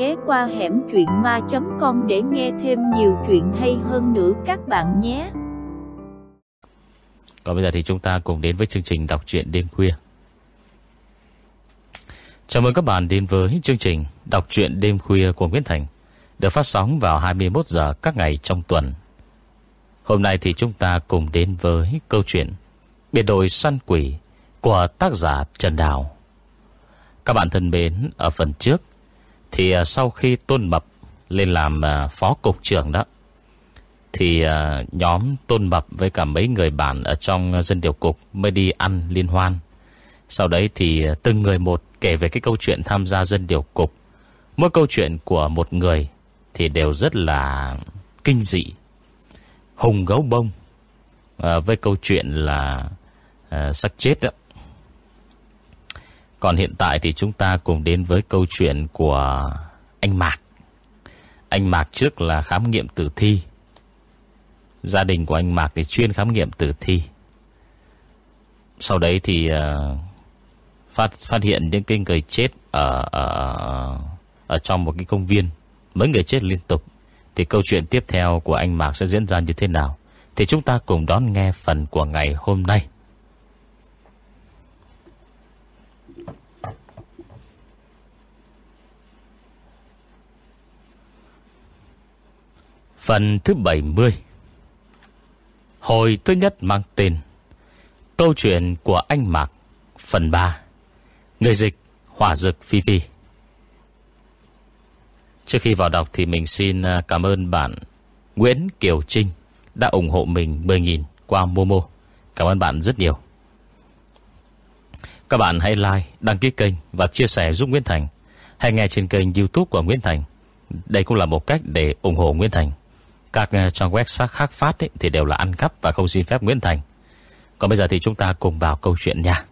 ghé qua hẻm chuyện ma.com để nghe thêm nhiều chuyện hay hơn nữa các bạn nhé. Còn bây giờ thì chúng ta cùng đến với chương trình đọc truyện đêm khuya. Chào mừng các bạn đến với chương trình đọc truyện đêm khuya của Nguyễn Thành, được phát sóng vào 21 giờ các ngày trong tuần. Hôm nay thì chúng ta cùng đến với câu chuyện Biệt đội săn quỷ của tác giả Trần Đào. Các bạn thân mến, ở phần trước thì à, sau khi Tôn Mập lên làm à, phó cục trưởng đó thì à, nhóm Tôn Mập với cả mấy người bạn ở trong dân điều cục mới đi ăn liên hoan. Sau đấy thì từng người một kể về cái câu chuyện tham gia dân điều cục. Mỗi câu chuyện của một người thì đều rất là kinh dị. Hùng gấu bông à, với câu chuyện là à, sắc chết đó. Còn hiện tại thì chúng ta cùng đến với câu chuyện của anh Mạc. Anh Mạc trước là khám nghiệm tử thi. Gia đình của anh Mạc thì chuyên khám nghiệm tử thi. Sau đấy thì uh, phát phát hiện những cái người chết ở ở ở trong một cái công viên, mấy người chết liên tục. Thì câu chuyện tiếp theo của anh Mạc sẽ diễn ra như thế nào? Thì chúng ta cùng đón nghe phần của ngày hôm nay. Phần thứ 70 Hồi thứ nhất mang tên Câu chuyện của anh Mạc Phần 3 Người dịch Hỏa dực Phi Phi Trước khi vào đọc thì mình xin à, cảm ơn bạn Nguyễn Kiều Trinh đã ủng hộ mình 10.000 qua Momo. Cảm ơn bạn rất nhiều. Các bạn hãy like, đăng ký kênh và chia sẻ giúp Nguyễn Thành. Hãy nghe trên kênh youtube của Nguyễn Thành. Đây cũng là một cách để ủng hộ Nguyễn Thành. Các ờ, trang web khác phát ấy, thì đều là ăn cắp và không xin phép Nguyễn Thành. Còn bây giờ thì chúng ta cùng vào câu chuyện nha.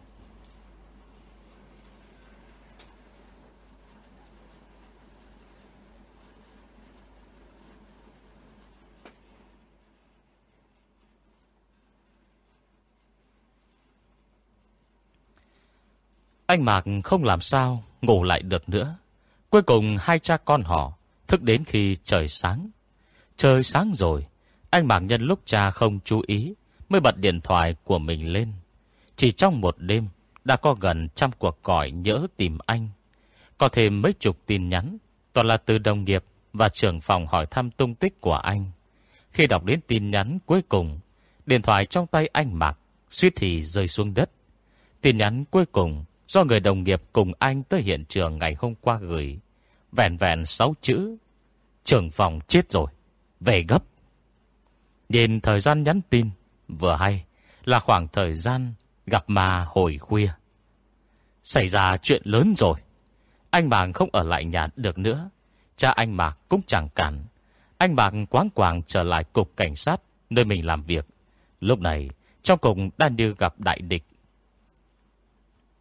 Anh Mạc không làm sao ngủ lại được nữa. Cuối cùng hai cha con họ thức đến khi trời sáng. Trời sáng rồi, anh Mạc nhân lúc cha không chú ý mới bật điện thoại của mình lên. Chỉ trong một đêm đã có gần trăm cuộc gọi nhớ tìm anh. Có thêm mấy chục tin nhắn, toàn là từ đồng nghiệp và trưởng phòng hỏi thăm tung tích của anh. Khi đọc đến tin nhắn cuối cùng, điện thoại trong tay anh Mạc suýt thì rơi xuống đất. Tin nhắn cuối cùng do người đồng nghiệp cùng anh tới hiện trường ngày hôm qua gửi. Vẹn vẹn sáu chữ. Trưởng phòng chết rồi. Về gấp. Nhìn thời gian nhắn tin, vừa hay là khoảng thời gian gặp mà hồi khuya. Xảy ra chuyện lớn rồi. Anh Mạc không ở lại nhà được nữa. Cha anh Mạc cũng chẳng cản. Anh Mạc quáng quàng trở lại cục cảnh sát nơi mình làm việc. Lúc này, trong cục đang như gặp đại địch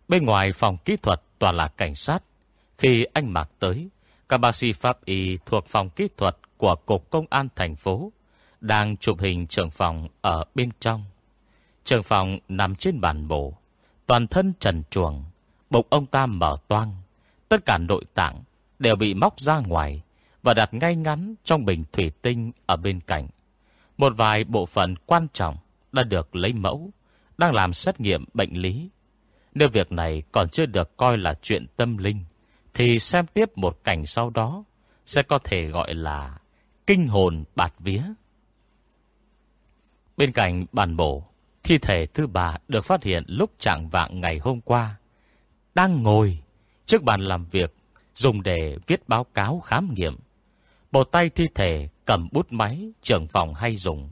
Bên ngoài phòng kỹ thuật toàn là cảnh sát. Khi anh Mạc tới, các bác sĩ pháp y thuộc phòng kỹ thuật của Cục Công an thành phố đang chụp hình trưởng phòng ở bên trong. Trưởng phòng nằm trên bàn bổ, toàn thân trần chuồng, bụng ông ta mở toang. Tất cả nội tạng đều bị móc ra ngoài và đặt ngay ngắn trong bình thủy tinh ở bên cạnh. Một vài bộ phận quan trọng đã được lấy mẫu, đang làm xét nghiệm bệnh lý nếu việc này còn chưa được coi là chuyện tâm linh, thì xem tiếp một cảnh sau đó sẽ có thể gọi là kinh hồn bạt vía. Bên cạnh bàn bổ, thi thể thứ ba được phát hiện lúc trạng vạng ngày hôm qua. Đang ngồi trước bàn làm việc, dùng để viết báo cáo khám nghiệm. Một tay thi thể cầm bút máy trưởng phòng hay dùng.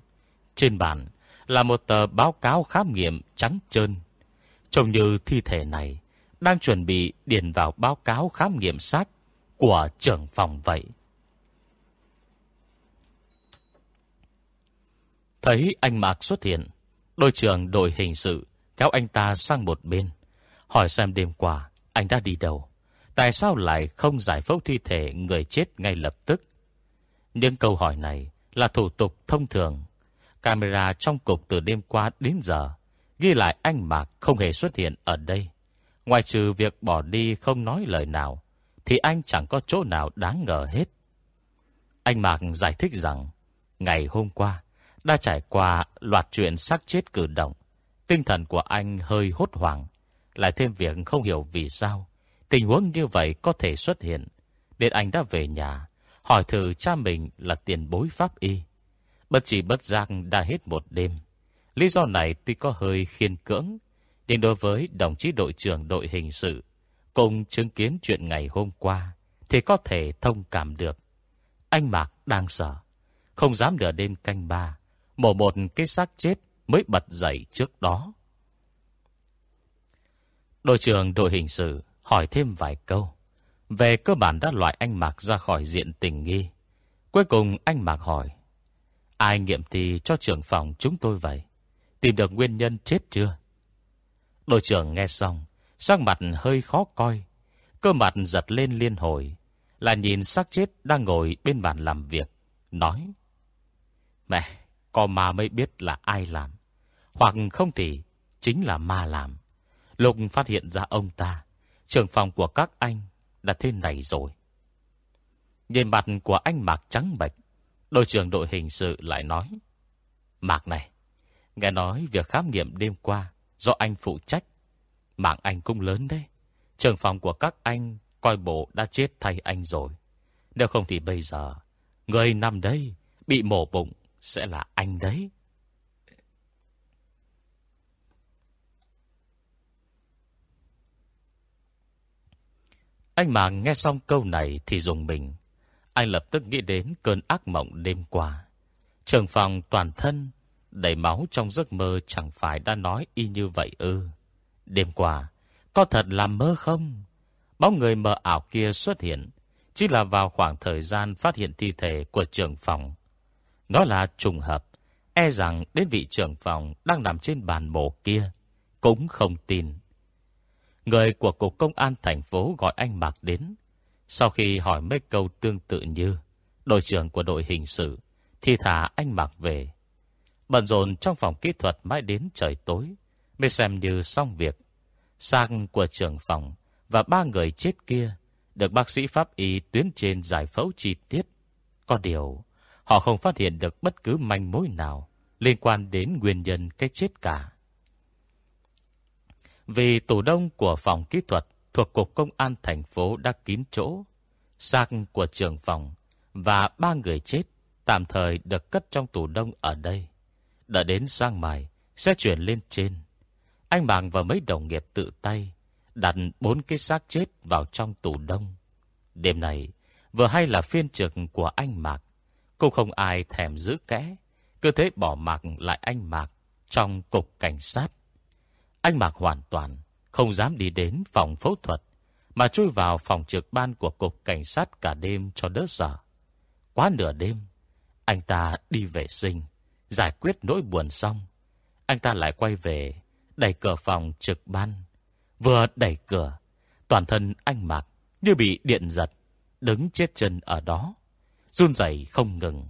Trên bàn là một tờ báo cáo khám nghiệm trắng trơn Trông như thi thể này đang chuẩn bị điền vào báo cáo khám nghiệm xác của trưởng phòng vậy. Thấy anh Mạc xuất hiện, đội trưởng đội hình sự kéo anh ta sang một bên, hỏi xem đêm qua anh đã đi đâu, tại sao lại không giải phẫu thi thể người chết ngay lập tức. Những câu hỏi này là thủ tục thông thường. Camera trong cục từ đêm qua đến giờ ghi lại anh Mạc không hề xuất hiện ở đây. Ngoài trừ việc bỏ đi không nói lời nào, Thì anh chẳng có chỗ nào đáng ngờ hết Anh Mạc giải thích rằng Ngày hôm qua đã trải qua loạt chuyện xác chết cử động. Tinh thần của anh hơi hốt hoảng. Lại thêm việc không hiểu vì sao. Tình huống như vậy có thể xuất hiện. Nên anh đã về nhà, Hỏi thử cha mình là tiền bối pháp y. Bất chỉ bất giác đã hết một đêm. Lý do này tuy có hơi khiên cưỡng, Nhưng đối với đồng chí đội trưởng đội hình sự, Cùng chứng kiến chuyện ngày hôm qua, Thì có thể thông cảm được. Anh Mạc đang sợ, Không dám nửa đêm canh ba. Mổ một cái xác chết Mới bật dậy trước đó. Đội trưởng đội hình sự Hỏi thêm vài câu Về cơ bản đã loại anh Mạc ra khỏi diện tình nghi. Cuối cùng anh Mạc hỏi, Ai nghiệm thì cho trưởng phòng chúng tôi vậy? Tìm được nguyên nhân chết chưa? Đội trưởng nghe xong, Sắc mặt hơi khó coi, Cơ mặt giật lên liên hồi Là nhìn xác chết đang ngồi bên bàn làm việc, Nói, Mẹ có ma mới biết là ai làm, Hoặc không thì Chính là ma làm. Lục phát hiện ra ông ta Trường phòng của các anh Đã thế này rồi. Nhìn mặt của anh Mạc trắng bệch, Đội trưởng đội hình sự lại nói, Mạc này, Nghe nói việc khám nghiệm đêm qua Do anh phụ trách. Mạng anh cũng lớn đấy Trường phòng của các anh Coi bộ đã chết thay anh rồi. Nếu không thì bây giờ, Người nằm đây Bị mổ bụng sẽ là anh đấy Anh mà nghe xong câu này thì dùng mình. Anh lập tức nghĩ đến cơn ác mộng đêm qua. Trường phòng toàn thân, đầy máu trong giấc mơ chẳng phải đã nói y như vậy ư. Đêm qua, có thật là mơ không? Bóng người mờ ảo kia xuất hiện, chỉ là vào khoảng thời gian phát hiện thi thể của trường phòng. Nó là trùng hợp, e rằng đến vị trưởng phòng đang nằm trên bàn mổ kia, cũng không tin. Người của Cục Công an thành phố gọi anh Mạc đến. Sau khi hỏi mấy câu tương tự như đội trưởng của đội hình sự, thì thả anh Mạc về. Bận rộn trong phòng kỹ thuật mãi đến trời tối, mới xem như xong việc. Sang của trưởng phòng và ba người chết kia được bác sĩ pháp y tuyến trên giải phẫu chi tiết. Có điều, họ không phát hiện được bất cứ manh mối nào liên quan đến nguyên nhân cái chết cả. Vì tủ đông của phòng kỹ thuật thuộc Cục Công an thành phố đã kín chỗ, xác của trưởng phòng và ba người chết tạm thời được cất trong tủ đông ở đây. đã đến sang mai sẽ chuyển lên trên. Anh Bàng và mấy đồng nghiệp tự tay đặt bốn cái xác chết vào trong tủ đông. Đêm này, vừa hay là phiên trực của anh Mạc. Cũng không ai thèm giữ kẽ, cứ thế bỏ mặc lại anh Mạc trong cục cảnh sát. Anh Mạc hoàn toàn không dám đi đến phòng phẫu thuật, mà chui vào phòng trực ban của cục cảnh sát cả đêm cho đỡ sợ. Quá nửa đêm, anh ta đi vệ sinh, giải quyết nỗi buồn xong. Anh ta lại quay về, đẩy cửa phòng trực ban. Vừa đẩy cửa, toàn thân anh Mạc như bị điện giật, đứng chết chân ở đó, run rẩy không ngừng.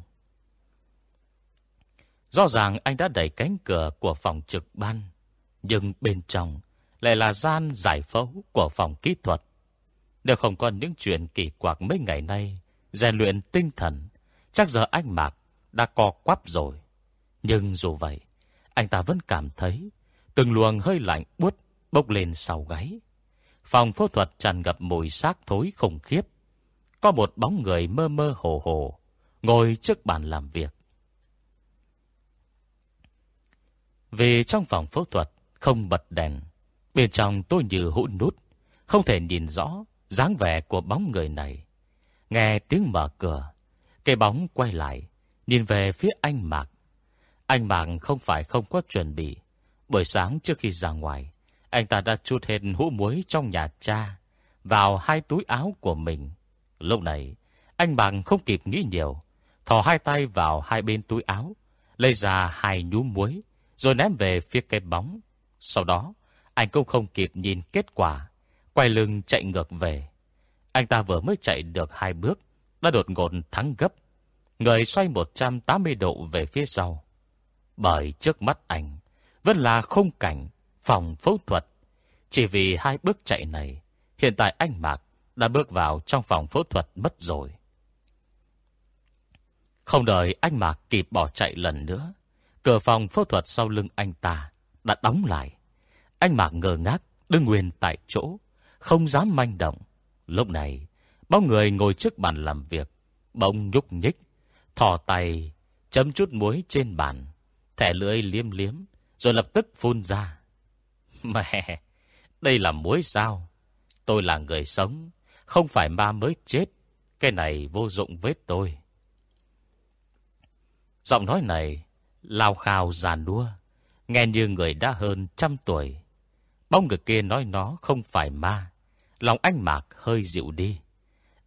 Rõ ràng anh đã đẩy cánh cửa của phòng trực ban, nhưng bên trong lại là gian giải phẫu của phòng kỹ thuật. Nếu không có những chuyện kỳ quặc mấy ngày nay, rèn luyện tinh thần, chắc giờ anh Mạc đã co quắp rồi. Nhưng dù vậy, anh ta vẫn cảm thấy từng luồng hơi lạnh buốt bốc lên sau gáy. Phòng phẫu thuật tràn ngập mùi xác thối khủng khiếp. Có một bóng người mơ mơ hồ hồ, ngồi trước bàn làm việc. Vì trong phòng phẫu thuật không bật đèn, bên trong tôi như hụn nút, không thể nhìn rõ dáng vẻ của bóng người này. Nghe tiếng mở cửa, cái bóng quay lại, nhìn về phía anh Mạc. Anh Mạc không phải không có chuẩn bị. Buổi sáng trước khi ra ngoài, anh ta đã chút hết hũ muối trong nhà cha vào hai túi áo của mình. Lúc này, anh bằng không kịp nghĩ nhiều, thò hai tay vào hai bên túi áo, lấy ra hai nhúm muối, rồi ném về phía cây bóng. Sau đó, anh cũng không kịp nhìn kết quả, quay lưng chạy ngược về. Anh ta vừa mới chạy được hai bước, đã đột ngột thắng gấp. Người xoay 180 độ về phía sau. Bởi trước mắt anh, vẫn là khung cảnh phòng phẫu thuật. Chỉ vì hai bước chạy này, hiện tại anh Mạc đã bước vào trong phòng phẫu thuật mất rồi. Không đợi anh Mạc kịp bỏ chạy lần nữa, cửa phòng phẫu thuật sau lưng anh ta đã đóng lại. Anh Mạc ngờ ngác, đứng nguyên tại chỗ, không dám manh động. Lúc này, bóng người ngồi trước bàn làm việc, bỗng nhúc nhích, thò tay, chấm chút muối trên bàn, thẻ lưỡi liếm liếm, rồi lập tức phun ra. Mẹ, đây là muối sao? Tôi là người sống, không phải ma mới chết. Cái này vô dụng với tôi. Giọng nói này, lao khao giàn đua, nghe như người đã hơn trăm tuổi. Bóng người kia nói nó không phải ma. Lòng anh mạc hơi dịu đi.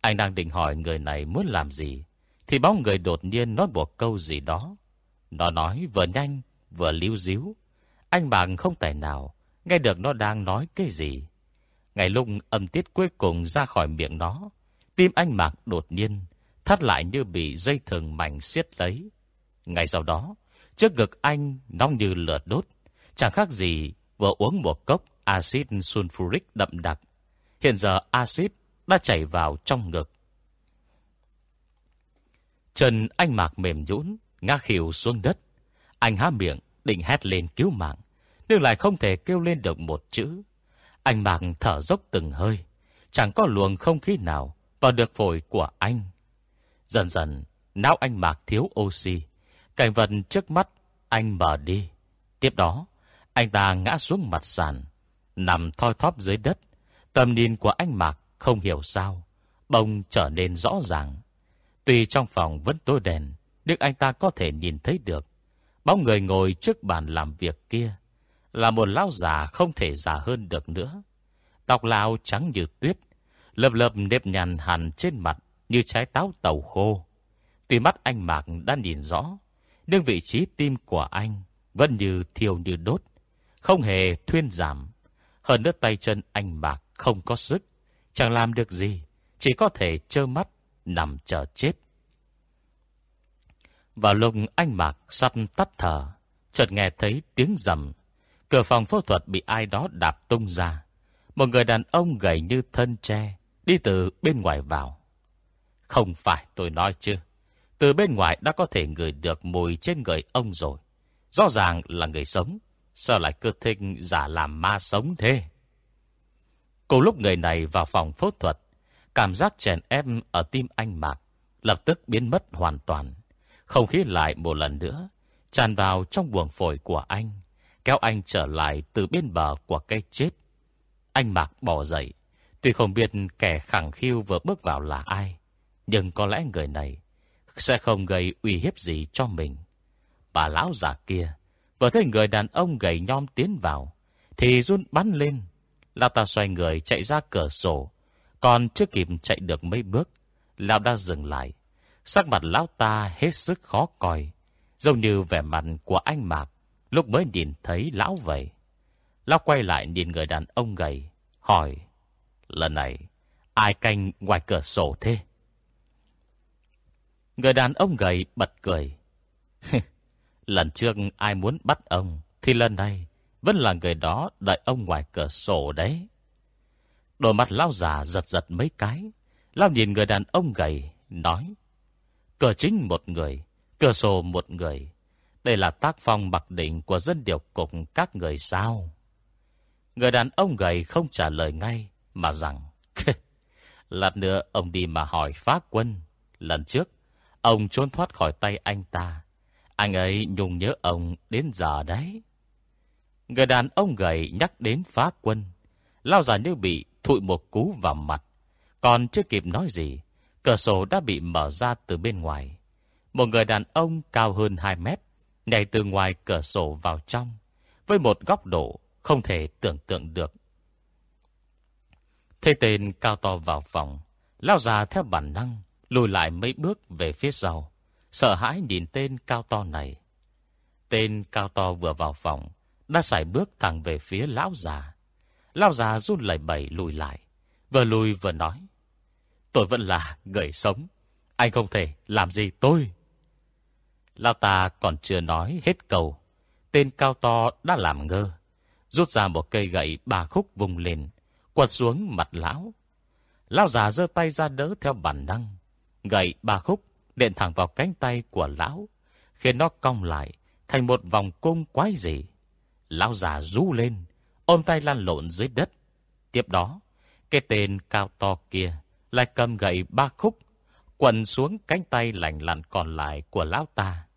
Anh đang định hỏi người này muốn làm gì, thì bóng người đột nhiên nói một câu gì đó. Nó nói vừa nhanh, vừa lưu díu. Anh mạc không tài nào nghe được nó đang nói cái gì. Ngày lúc âm tiết cuối cùng ra khỏi miệng nó, tim anh mạc đột nhiên thắt lại như bị dây thừng mảnh xiết lấy. ngày sau đó, trước ngực anh nóng như lửa đốt, chẳng khác gì vừa uống một cốc axit sulfuric đậm đặc. Hiện giờ axit đã chảy vào trong ngực. Chân anh mạc mềm nhũn, ngã khỉu xuống đất. Anh há miệng, định hét lên cứu mạng, nhưng lại không thể kêu lên được một chữ. Anh mạc thở dốc từng hơi, chẳng có luồng không khí nào vào được phổi của anh. Dần dần, não anh mạc thiếu oxy, cảnh vật trước mắt anh mở đi. Tiếp đó, anh ta ngã xuống mặt sàn, nằm thoi thóp dưới đất. Tầm nhìn của anh Mạc không hiểu sao, bông trở nên rõ ràng. Tuy trong phòng vẫn tối đèn, nhưng anh ta có thể nhìn thấy được. Bóng người ngồi trước bàn làm việc kia là một lão già không thể già hơn được nữa. Tóc lao trắng như tuyết, lập lập nếp nhằn hẳn trên mặt như trái táo tàu khô. Tuy mắt anh Mạc đã nhìn rõ, nhưng vị trí tim của anh vẫn như thiêu như đốt, không hề thuyên giảm. Hơn nữa tay chân anh Mạc không có sức, chẳng làm được gì, chỉ có thể trơ mắt nằm chờ chết. Vào lúc anh Mạc sắp tắt thở, chợt nghe thấy tiếng rầm. Cửa phòng phẫu thuật bị ai đó đạp tung ra. Một người đàn ông gầy như thân tre, đi từ bên ngoài vào. Không phải tôi nói chứ. Từ bên ngoài đã có thể ngửi được mùi trên người ông rồi. Rõ ràng là người sống. Sao lại cơ thích giả làm ma sống thế? Cùng lúc người này vào phòng phẫu thuật, cảm giác chèn ép ở tim anh Mạc lập tức biến mất hoàn toàn. Không khí lại một lần nữa, tràn vào trong buồng phổi của anh, kéo anh trở lại từ bên bờ của cây chết. Anh Mạc bỏ dậy, tuy không biết kẻ khẳng khiu vừa bước vào là ai, nhưng có lẽ người này sẽ không gây uy hiếp gì cho mình. Bà lão già kia, vừa thấy người đàn ông gầy nhom tiến vào, thì run bắn lên. Lão ta xoay người chạy ra cửa sổ, còn chưa kịp chạy được mấy bước, lão đã dừng lại. Sắc mặt lão ta hết sức khó coi, giống như vẻ mặt của anh Mạc lúc mới nhìn thấy lão vậy. Lão quay lại nhìn người đàn ông gầy, hỏi, lần này ai canh ngoài cửa sổ thế? Người đàn ông gầy bật cười. lần trước ai muốn bắt ông, thì lần này vẫn là người đó đợi ông ngoài cửa sổ đấy. Đôi mắt lão già giật giật mấy cái. lão nhìn người đàn ông gầy, nói. Cửa chính một người, cửa sổ một người. Đây là tác phong mặc định của dân điều cục các người sao? Người đàn ông gầy không trả lời ngay, mà rằng. Lát nữa ông đi mà hỏi phá quân. Lần trước, ông trốn thoát khỏi tay anh ta. Anh ấy nhung nhớ ông đến giờ đấy. Người đàn ông gầy nhắc đến phá quân. Lao già như bị thụi một cú vào mặt. Còn chưa kịp nói gì, cửa sổ đã bị mở ra từ bên ngoài. Một người đàn ông cao hơn 2 mét, nhảy từ ngoài cửa sổ vào trong, với một góc độ không thể tưởng tượng được. Thế tên cao to vào phòng, lao già theo bản năng, lùi lại mấy bước về phía sau, sợ hãi nhìn tên cao to này. Tên cao to vừa vào phòng, đã xảy bước thẳng về phía lão già. Lão già run lẩy bẩy lùi lại, vừa lùi vừa nói. Tôi vẫn là người sống, anh không thể làm gì tôi. Lão ta còn chưa nói hết câu, tên cao to đã làm ngơ, rút ra một cây gậy ba khúc vùng lên, quật xuống mặt lão. Lão già giơ tay ra đỡ theo bản năng. Gậy ba khúc đện thẳng vào cánh tay của lão, khiến nó cong lại thành một vòng cung quái dị. Lão già rú lên, ôm tay lan lộn dưới đất. Tiếp đó, cái tên cao to kia lại cầm gậy ba khúc, quần xuống cánh tay lành lặn còn lại của lão ta.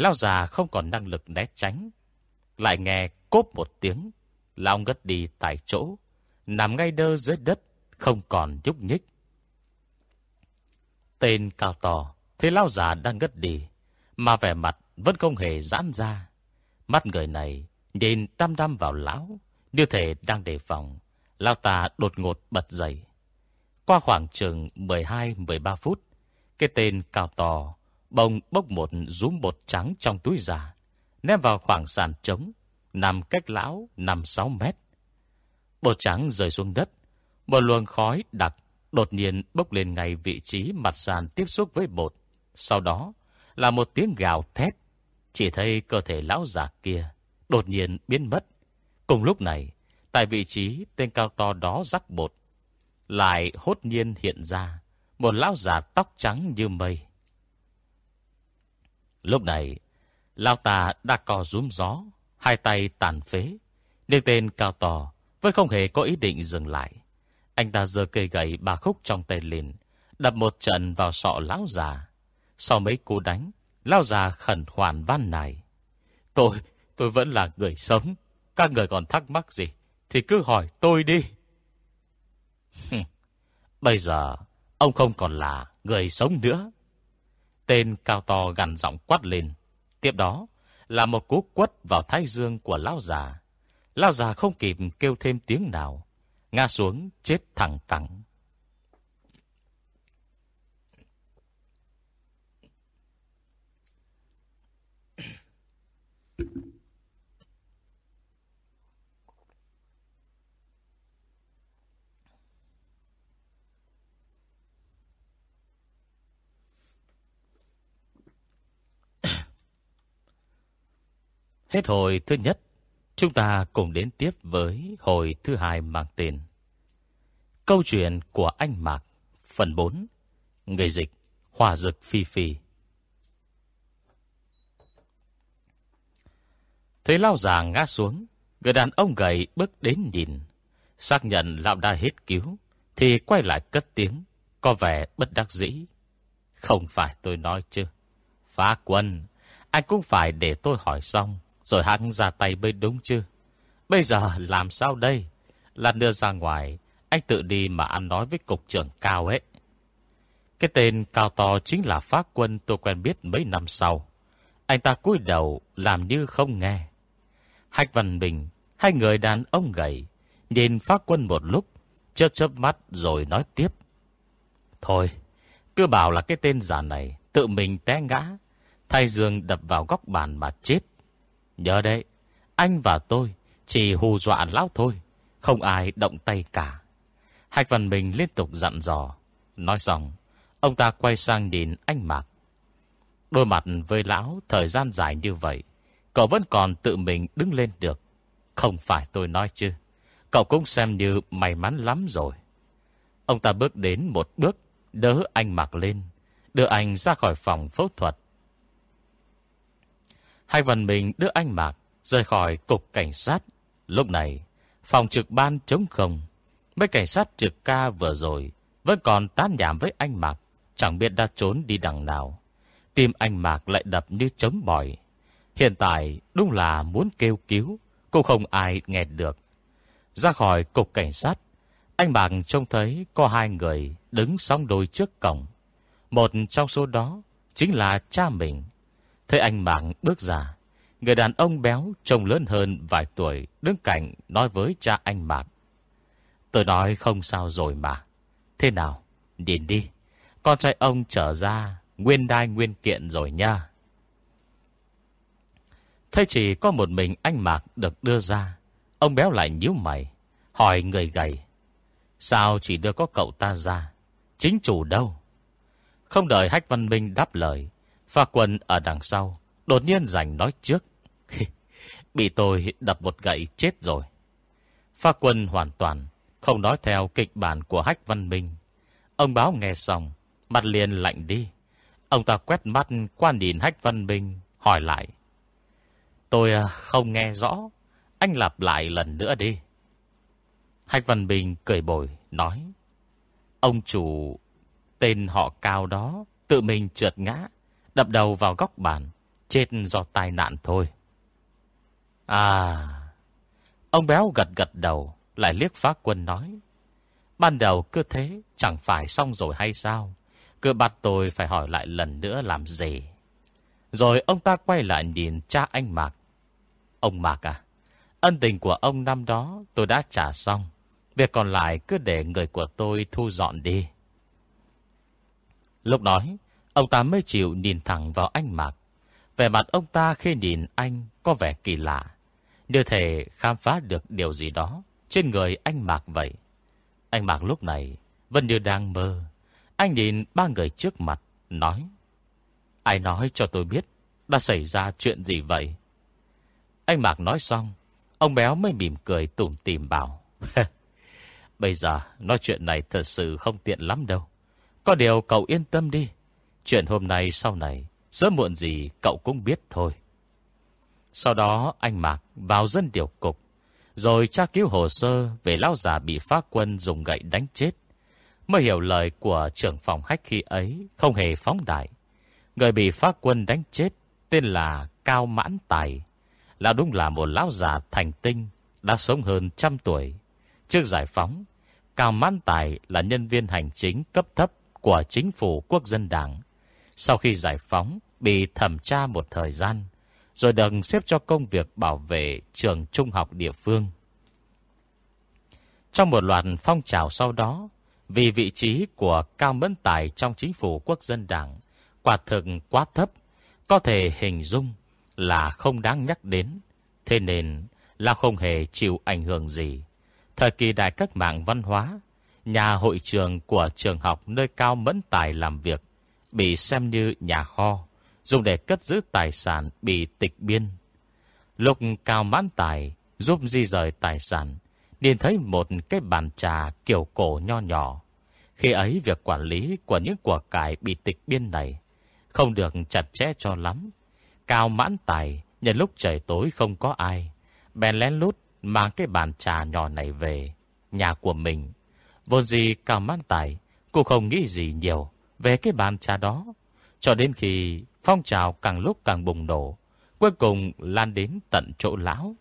Lão già không còn năng lực né tránh. Lại nghe cốp một tiếng, lão ngất đi tại chỗ, nằm ngay đơ dưới đất, không còn nhúc nhích. Tên cao to, thế lão già đang ngất đi, mà vẻ mặt vẫn không hề giãn ra. Mắt người này nhìn đăm đăm vào lão, như thể đang đề phòng. Lão ta đột ngột bật dậy. Qua khoảng chừng 12-13 phút, cái tên cao to bông bốc một rúm bột trắng trong túi già, ném vào khoảng sàn trống, nằm cách lão 5-6 mét. Bột trắng rơi xuống đất, một luồng khói đặc đột nhiên bốc lên ngay vị trí mặt sàn tiếp xúc với bột. Sau đó là một tiếng gào thét. Chỉ thấy cơ thể lão già kia đột nhiên biến mất. Cùng lúc này, tại vị trí tên cao to đó rắc bột, lại hốt nhiên hiện ra một lão già tóc trắng như mây. Lúc này, lao ta đã co rúm gió, hai tay tàn phế, nhưng tên cao to vẫn không hề có ý định dừng lại. Anh ta giơ cây gậy bà khúc trong tay lên, đập một trận vào sọ lão già. Sau mấy cú đánh, lão già khẩn khoản van này: Tôi, tôi vẫn là người sống. Các người còn thắc mắc gì, thì cứ hỏi tôi đi. Bây giờ, ông không còn là người sống nữa. Tên cao to gằn giọng quát lên. Tiếp đó, là một cú quất vào thái dương của lão già. Lão già không kịp kêu thêm tiếng nào. Ngã xuống, chết thẳng cẳng. Hết hồi thứ nhất, chúng ta cùng đến tiếp với hồi thứ hai mang tên Câu chuyện của anh Mạc, phần 4, người dịch, hòa dực phi phi. Thấy lao già ngã xuống, người đàn ông gầy bước đến nhìn. Xác nhận lão đã hết cứu, thì quay lại cất tiếng, có vẻ bất đắc dĩ. Không phải tôi nói chứ. Phá quân, anh cũng phải để tôi hỏi xong, rồi hắn ra tay mới đúng chứ. Bây giờ làm sao đây? Lần đưa ra ngoài, anh tự đi mà ăn nói với cục trưởng cao ấy. Cái tên cao to chính là phá quân tôi quen biết mấy năm sau. Anh ta cúi đầu làm như không nghe. Hạch Văn Bình, hai người đàn ông gầy, nhìn phá quân một lúc, chớp chớp mắt rồi nói tiếp. Thôi, cứ bảo là cái tên giả này tự mình té ngã, thay giường đập vào góc bàn mà chết. Nhớ đấy, anh và tôi chỉ hù dọa lão thôi, không ai động tay cả. Hạch Văn Minh liên tục dặn dò. Nói xong, ông ta quay sang nhìn anh Mạc. Đôi mặt với lão thời gian dài như vậy, cậu vẫn còn tự mình đứng lên được. Không phải tôi nói chứ. Cậu cũng xem như may mắn lắm rồi. Ông ta bước đến một bước, đỡ anh Mạc lên, đưa anh ra khỏi phòng phẫu thuật. Hai vần mình đưa anh Mạc rời khỏi cục cảnh sát. Lúc này, phòng trực ban trống không. Mấy cảnh sát trực ca vừa rồi vẫn còn tán nhảm với anh Mạc, chẳng biết đã trốn đi đằng nào. Tim anh Mạc lại đập như trống bòi. Hiện tại đúng là muốn kêu cứu, cũng không ai nghe được. Ra khỏi cục cảnh sát, anh Mạc trông thấy có hai người đứng song đôi trước cổng. Một trong số đó chính là cha mình. Thấy anh Mạc bước ra, người đàn ông béo trông lớn hơn vài tuổi đứng cạnh nói với cha anh Mạc. Tôi nói không sao rồi mà. Thế nào? Nhìn đi. Con trai ông trở ra nguyên đai nguyên kiện rồi nha. Thế chỉ có một mình anh Mạc được đưa ra. Ông béo lại nhíu mày. Hỏi người gầy. Sao chỉ đưa có cậu ta ra? Chính chủ đâu? Không đợi Hách Văn Minh đáp lời. Pha quân ở đằng sau. Đột nhiên giành nói trước. Bị tôi đập một gậy chết rồi. Pha quân hoàn toàn không nói theo kịch bản của Hách Văn Minh. Ông báo nghe xong, mặt liền lạnh đi. Ông ta quét mắt qua nhìn Hách Văn Minh, hỏi lại. Tôi à, không nghe rõ, anh lặp lại lần nữa đi. Hách Văn Bình cười bồi, nói. Ông chủ tên họ cao đó tự mình trượt ngã, đập đầu vào góc bàn, chết do tai nạn thôi. À... Ông béo gật gật đầu, lại liếc phá quân nói. Ban đầu cứ thế, chẳng phải xong rồi hay sao? Cứ bắt tôi phải hỏi lại lần nữa làm gì? Rồi ông ta quay lại nhìn cha anh Mạc. Ông Mạc à, ân tình của ông năm đó tôi đã trả xong. Việc còn lại cứ để người của tôi thu dọn đi. Lúc nói, ông ta mới chịu nhìn thẳng vào anh Mạc. Vẻ mặt ông ta khi nhìn anh có vẻ kỳ lạ. Như thể khám phá được điều gì đó trên người anh Mạc vậy. Anh Mạc lúc này vẫn như đang mơ. Anh nhìn ba người trước mặt, nói. Ai nói cho tôi biết đã xảy ra chuyện gì vậy? Anh Mạc nói xong, ông béo mới mỉm cười tủm tìm bảo. Bây giờ nói chuyện này thật sự không tiện lắm đâu. Có điều cậu yên tâm đi. Chuyện hôm nay sau này, sớm muộn gì cậu cũng biết thôi. Sau đó anh Mạc vào dân điều cục, rồi tra cứu hồ sơ về lão già bị phá quân dùng gậy đánh chết. Mới hiểu lời của trưởng phòng hách khi ấy không hề phóng đại. Người bị phá quân đánh chết tên là Cao Mãn Tài. là đúng là một lão già thành tinh, đã sống hơn trăm tuổi. Trước giải phóng, Cao Mãn Tài là nhân viên hành chính cấp thấp của chính phủ quốc dân đảng. Sau khi giải phóng, bị thẩm tra một thời gian, rồi được xếp cho công việc bảo vệ trường trung học địa phương. Trong một loạt phong trào sau đó, vì vị trí của Cao Mẫn Tài trong chính phủ quốc dân đảng quả thực quá thấp, có thể hình dung là không đáng nhắc đến. Thế nên là không hề chịu ảnh hưởng gì. Thời kỳ đại cách mạng văn hóa, nhà hội trường của trường học nơi Cao Mẫn Tài làm việc bị xem như nhà kho, dùng để cất giữ tài sản bị tịch biên. Lúc Cao Mãn Tài giúp di rời tài sản, nhìn thấy một cái bàn trà kiểu cổ nho nhỏ. Khi ấy việc quản lý của những của cải bị tịch biên này không được chặt chẽ cho lắm. Cao Mãn Tài nhận lúc trời tối không có ai, bèn lén lút mang cái bàn trà nhỏ này về nhà của mình. Vô gì Cao Mãn Tài cũng không nghĩ gì nhiều về cái bàn trà đó. Cho đến khi phong trào càng lúc càng bùng nổ, cuối cùng lan đến tận chỗ lão.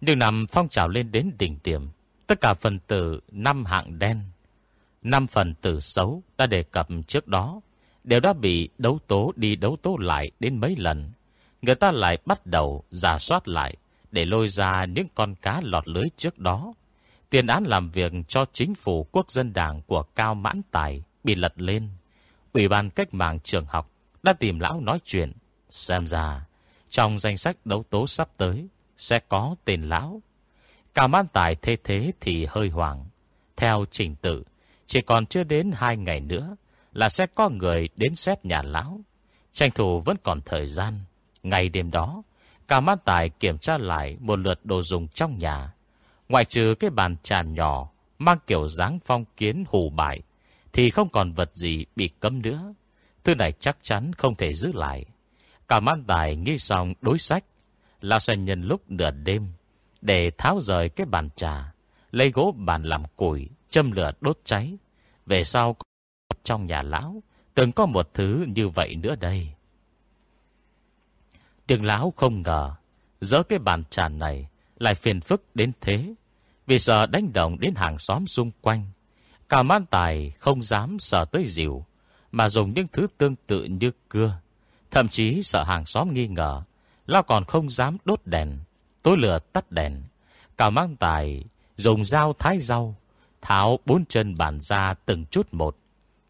Nhưng nằm phong trào lên đến đỉnh điểm, tất cả phần tử năm hạng đen, năm phần tử xấu đã đề cập trước đó, đều đã bị đấu tố đi đấu tố lại đến mấy lần. Người ta lại bắt đầu giả soát lại để lôi ra những con cá lọt lưới trước đó. Tiền án làm việc cho chính phủ quốc dân đảng của Cao Mãn Tài bị lật lên. Ủy ban cách mạng trường học đã tìm lão nói chuyện. Xem ra, trong danh sách đấu tố sắp tới, sẽ có tên lão. Cao Mãn Tài thế thế thì hơi hoảng. Theo trình tự, chỉ còn chưa đến hai ngày nữa là sẽ có người đến xét nhà lão. Tranh thủ vẫn còn thời gian. Ngày đêm đó, Cao Mãn Tài kiểm tra lại một lượt đồ dùng trong nhà. Ngoại trừ cái bàn trà nhỏ mang kiểu dáng phong kiến hù bại, thì không còn vật gì bị cấm nữa. Thứ này chắc chắn không thể giữ lại. Cả man tài nghi xong đối sách, Lão xe nhân lúc nửa đêm để tháo rời cái bàn trà, lấy gỗ bàn làm củi, châm lửa đốt cháy. Về sau, trong nhà lão, từng có một thứ như vậy nữa đây. tiếng lão không ngờ, dỡ cái bàn trà này lại phiền phức đến thế. Vì sợ đánh động đến hàng xóm xung quanh. Cả man tài không dám sợ tới dịu, mà dùng những thứ tương tự như cưa. Thậm chí sợ hàng xóm nghi ngờ, lao còn không dám đốt đèn, tối lửa tắt đèn. Cả mang tài dùng dao thái rau, tháo bốn chân bàn ra từng chút một.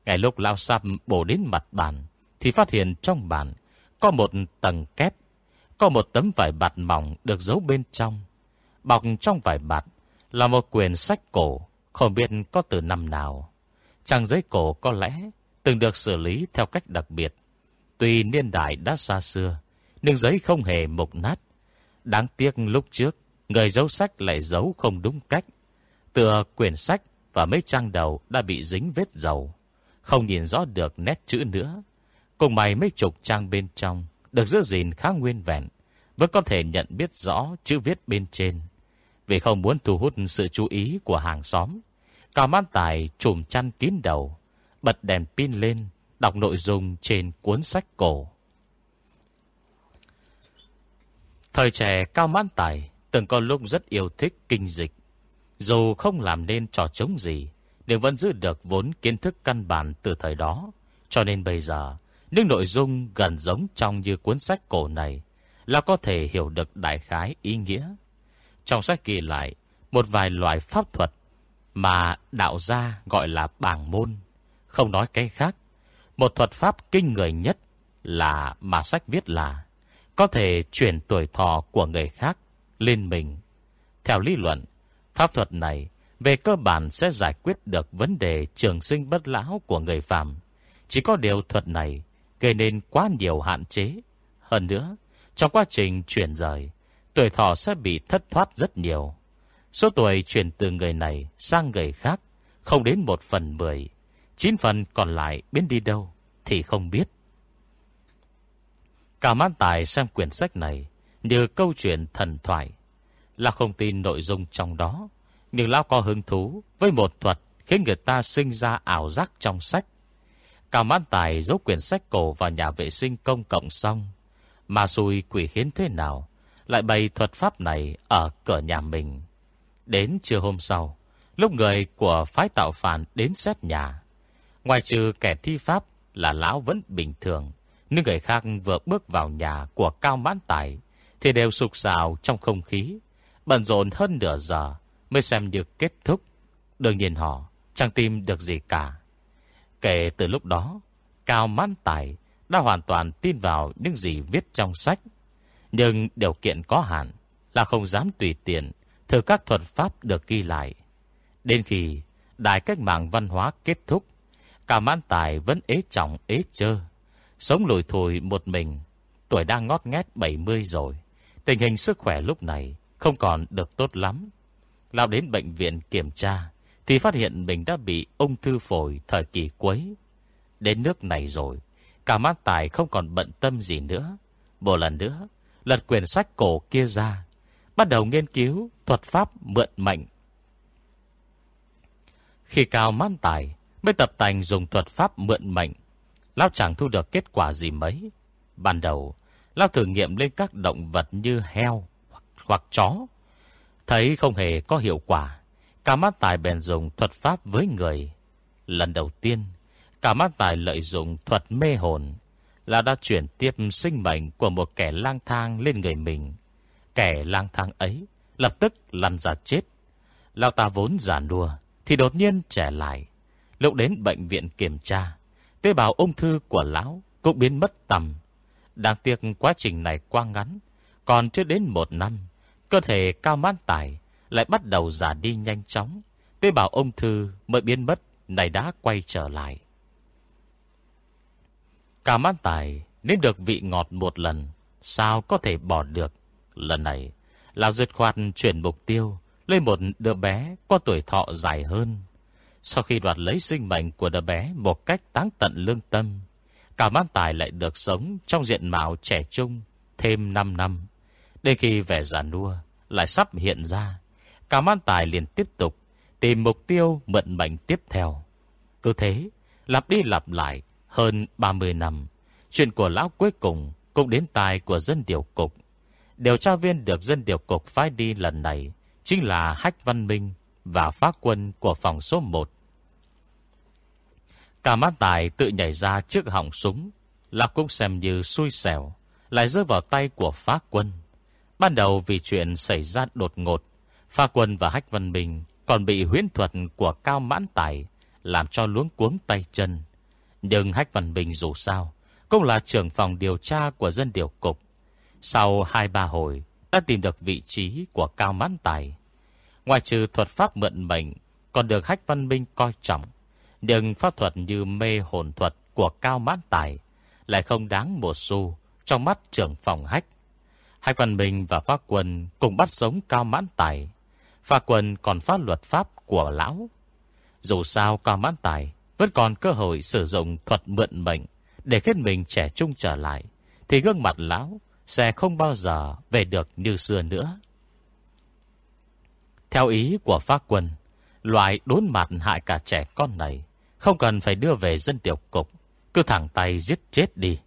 ngày lúc Lao Sắp bổ đến mặt bàn, thì phát hiện trong bàn có một tầng kép, có một tấm vải bạt mỏng được giấu bên trong. Bọc trong vải bạt là một quyển sách cổ, không biết có từ năm nào. Trang giấy cổ có lẽ từng được xử lý theo cách đặc biệt. Tuy niên đại đã xa xưa, nhưng giấy không hề mục nát. Đáng tiếc lúc trước, người giấu sách lại giấu không đúng cách. Tựa quyển sách và mấy trang đầu đã bị dính vết dầu. Không nhìn rõ được nét chữ nữa. Cùng mày mấy chục trang bên trong được giữ gìn khá nguyên vẹn. Vẫn có thể nhận biết rõ chữ viết bên trên. Vì không muốn thu hút sự chú ý của hàng xóm. Cao mãn tài trùm chăn kín đầu. Bật đèn pin lên. Đọc nội dung trên cuốn sách cổ. Thời trẻ Cao Mãn Tài từng có lúc rất yêu thích kinh dịch. Dù không làm nên trò chống gì, nhưng vẫn giữ được vốn kiến thức căn bản từ thời đó. Cho nên bây giờ, những nội dung gần giống trong như cuốn sách cổ này là có thể hiểu được đại khái ý nghĩa. Trong sách ghi lại một vài loại pháp thuật mà đạo gia gọi là bảng môn. Không nói cái khác, một thuật pháp kinh người nhất là mà sách viết là có thể chuyển tuổi thọ của người khác lên mình. Theo lý luận, pháp thuật này về cơ bản sẽ giải quyết được vấn đề trường sinh bất lão của người phàm. Chỉ có điều thuật này gây nên quá nhiều hạn chế. Hơn nữa, trong quá trình chuyển rời, tuổi thọ sẽ bị thất thoát rất nhiều. Số tuổi chuyển từ người này sang người khác không đến một phần mười. Chín phần còn lại biến đi đâu thì không biết. Cả mãn tài xem quyển sách này như câu chuyện thần thoại. Là không tin nội dung trong đó, nhưng Lão có hứng thú với một thuật khiến người ta sinh ra ảo giác trong sách. Cả mãn tài giấu quyển sách cổ vào nhà vệ sinh công cộng xong. Mà xui quỷ khiến thế nào, lại bày thuật pháp này ở cửa nhà mình. Đến trưa hôm sau, lúc người của phái tạo phản đến xét nhà, ngoài trừ kẻ thi pháp là lão vẫn bình thường, nhưng người khác vừa bước vào nhà của Cao Mãn Tài Thì đều sục sào trong không khí Bận rộn hơn nửa giờ Mới xem như kết thúc. Đương nhiên họ chẳng tìm được gì cả. Kể từ lúc đó Cao Mãn Tài đã hoàn toàn tin vào những gì viết trong sách. Nhưng điều kiện có hạn Là không dám tùy tiện Thử các thuật pháp được ghi lại. Đến khi Đại cách mạng văn hóa kết thúc, cả Mãn Tài vẫn ế trọng ế chơ, Sống lùi thùi một mình, Tuổi đang ngót nghét 70 rồi. Tình hình sức khỏe lúc này Không còn được tốt lắm. Lao đến bệnh viện kiểm tra Thì phát hiện mình đã bị ung thư phổi Thời kỳ cuối. Đến nước này rồi, Cả mát tài không còn bận tâm gì nữa. Một lần nữa Lật quyển sách cổ kia ra Bắt đầu nghiên cứu thuật pháp mượn mệnh Khi cao mãn tài Mới tập tành dùng thuật pháp mượn mệnh Lão chẳng thu được kết quả gì mấy. Ban đầu, Lão thử nghiệm lên các động vật như heo hoặc, hoặc chó. Thấy không hề có hiệu quả. Cả mãn tài bèn dùng thuật pháp với người. Lần đầu tiên, cả mãn tài lợi dụng thuật mê hồn là đã chuyển tiếp sinh mệnh của một kẻ lang thang lên người mình. Kẻ lang thang ấy lập tức lăn ra chết. Lão ta vốn giả đùa thì đột nhiên trẻ lại. Lúc đến bệnh viện kiểm tra, tế bào ung thư của lão cũng biến mất tầm. Đáng tiếc quá trình này quá ngắn, còn chưa đến một năm, cơ thể cao mãn tải lại bắt đầu già đi nhanh chóng. Tế bào ung thư mới biến mất, này đã quay trở lại. Cả mãn tài nếm được vị ngọt một lần, sao có thể bỏ được. Lần này, lão dứt khoát chuyển mục tiêu lên một đứa bé có tuổi thọ dài hơn. Sau khi đoạt lấy sinh mệnh của đứa bé một cách táng tận lương tâm, cả man tài lại được sống trong diện mạo trẻ trung thêm 5 năm. Đến khi vẻ già nua lại sắp hiện ra, cả man tài liền tiếp tục tìm mục tiêu mượn mệnh tiếp theo. Cứ thế, lặp đi lặp lại hơn 30 năm, chuyện của lão cuối cùng cũng đến tài của dân điều cục. Điều tra viên được dân điều cục phái đi lần này chính là Hách Văn Minh và phát quân của phòng số 1 Cả mát tài tự nhảy ra trước họng súng. Lão cũng xem như xui xẻo. Lại rơi vào tay của phá quân. Ban đầu vì chuyện xảy ra đột ngột. Phá quân và Hách Văn Bình còn bị huyễn thuật của Cao Mãn Tài làm cho luống cuống tay chân. Nhưng Hách Văn Bình dù sao, cũng là trưởng phòng điều tra của dân điều cục. Sau hai ba hồi, đã tìm được vị trí của Cao Mãn Tài. Ngoài trừ thuật pháp mượn mệnh, còn được Hách Văn Minh coi trọng. Nhưng pháp thuật như mê hồn thuật của Cao Mãn Tài lại không đáng một xu trong mắt trưởng phòng hách. Hai Văn Minh và pháp quân cùng bắt sống Cao Mãn Tài. Pháp quân còn phát luật pháp của lão. Dù sao Cao Mãn Tài vẫn còn cơ hội sử dụng thuật mượn mệnh để khiến mình trẻ trung trở lại, thì gương mặt lão sẽ không bao giờ về được như xưa nữa. Theo ý của pháp quân, loại đốn mặt hại cả trẻ con này không cần phải đưa về dân tiểu cục, cứ thẳng tay giết chết đi,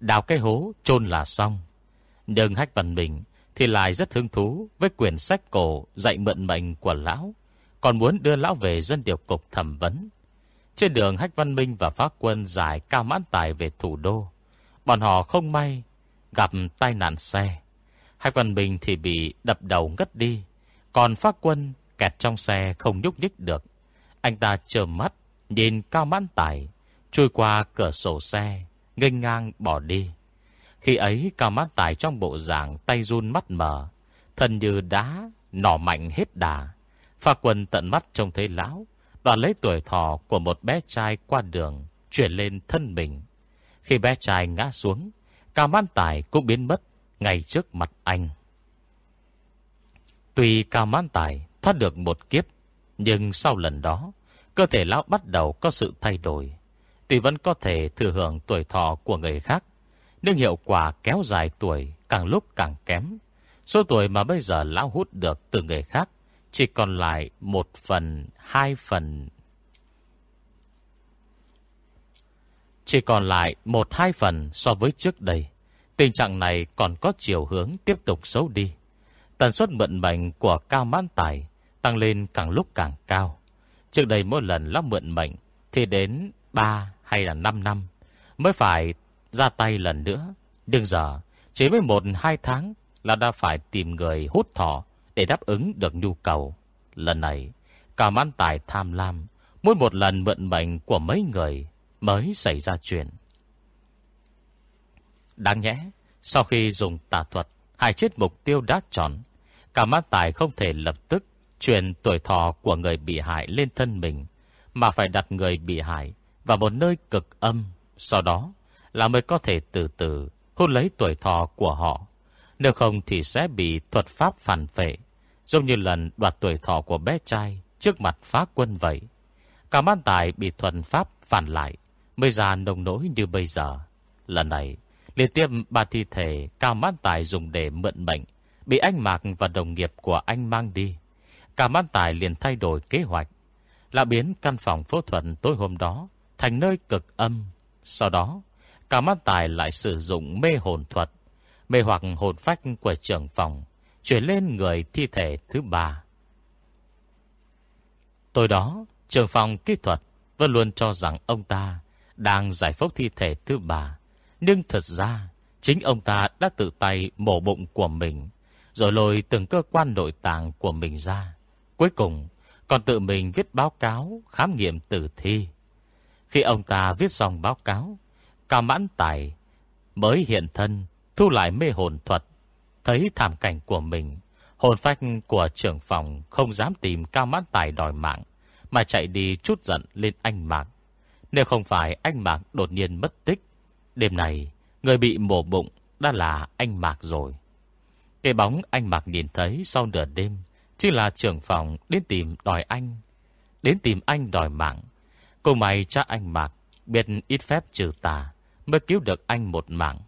đào cái hố chôn là xong. Nhưng Hách Văn Bình thì lại rất hứng thú với quyển sách cổ dạy mượn mệnh của lão, còn muốn đưa lão về dân tiểu cục thẩm vấn. Trên đường Hách Văn Minh và Pháp Quân giải cao mãn tài về thủ đô, bọn họ không may gặp tai nạn xe. Hách Văn Minh thì bị đập đầu ngất đi, còn Pháp Quân kẹt trong xe không nhúc nhích được. Anh ta trơ mắt, nhìn cao mãn tài, trôi qua cửa sổ xe, nghênh ngang bỏ đi. Khi ấy cao mãn tài trong bộ dạng tay run mắt mở, thân như đá, nỏ mạnh hết đà. Pháp quân tận mắt trông thấy lão, đoàn lấy tuổi thọ của một bé trai qua đường, chuyển lên thân mình. Khi bé trai ngã xuống, cao mãn tài cũng biến mất ngay trước mặt anh. Tuy cao mãn tài thoát được một kiếp, nhưng sau lần đó, cơ thể lão bắt đầu có sự thay đổi. Tuy vẫn có thể thừa hưởng tuổi thọ của người khác, nhưng hiệu quả kéo dài tuổi càng lúc càng kém. Số tuổi mà bây giờ lão hút được từ người khác chỉ còn lại một phần, hai phần. Chỉ còn lại một hai phần so với trước đây. Tình trạng này còn có chiều hướng tiếp tục xấu đi. Tần suất mượn mệnh của Cao Mãn Tài tăng lên càng lúc càng cao. Trước đây mỗi lần lắp mượn mệnh thì đến 3 hay là 5 năm mới phải ra tay lần nữa. Nhưng giờ, chỉ với một hai tháng là đã phải tìm người hút thỏ để đáp ứng được nhu cầu. Lần này, cả mãn tài tham lam, mỗi một lần mượn mệnh của mấy người mới xảy ra chuyện. Đáng nhẽ, sau khi dùng tà thuật, hai chết mục tiêu đã tròn, cả mãn tài không thể lập tức truyền tuổi thọ của người bị hại lên thân mình, mà phải đặt người bị hại vào một nơi cực âm, sau đó là mới có thể từ từ hút lấy tuổi thọ của họ. Nếu không thì sẽ bị thuật pháp phản phệ, giống như lần đoạt tuổi thọ của bé trai trước mặt phá quân vậy. Cả man tài bị thuần pháp phản lại, mới ra nồng nỗi như bây giờ. Lần này, liên tiếp ba thi thể Cả man tài dùng để mượn bệnh, bị anh Mạc và đồng nghiệp của anh mang đi. Cả man tài liền thay đổi kế hoạch, là biến căn phòng phẫu thuật tối hôm đó thành nơi cực âm. Sau đó, Cả man tài lại sử dụng mê hồn thuật, mê hoặc hồn phách của trưởng phòng, chuyển lên người thi thể thứ ba. Tối đó, trường phòng kỹ thuật vẫn luôn cho rằng ông ta đang giải phóng thi thể thứ ba. Nhưng thật ra, chính ông ta đã tự tay mổ bụng của mình, rồi lôi từng cơ quan nội tạng của mình ra. Cuối cùng, còn tự mình viết báo cáo khám nghiệm tử thi. Khi ông ta viết xong báo cáo, Cao mãn tài mới hiện thân, thu lại mê hồn thuật. Thấy thảm cảnh của mình, hồn phách của trưởng phòng không dám tìm cao mãn tài đòi mạng, mà chạy đi chút giận lên anh Mạc. Nếu không phải anh Mạc đột nhiên mất tích, đêm này người bị mổ bụng đã là anh Mạc rồi. Cái bóng anh Mạc nhìn thấy sau nửa đêm, chỉ là trưởng phòng đến tìm đòi anh. Đến tìm anh đòi mạng. Cô mày cha anh Mạc biết ít phép trừ tà, mới cứu được anh một mạng.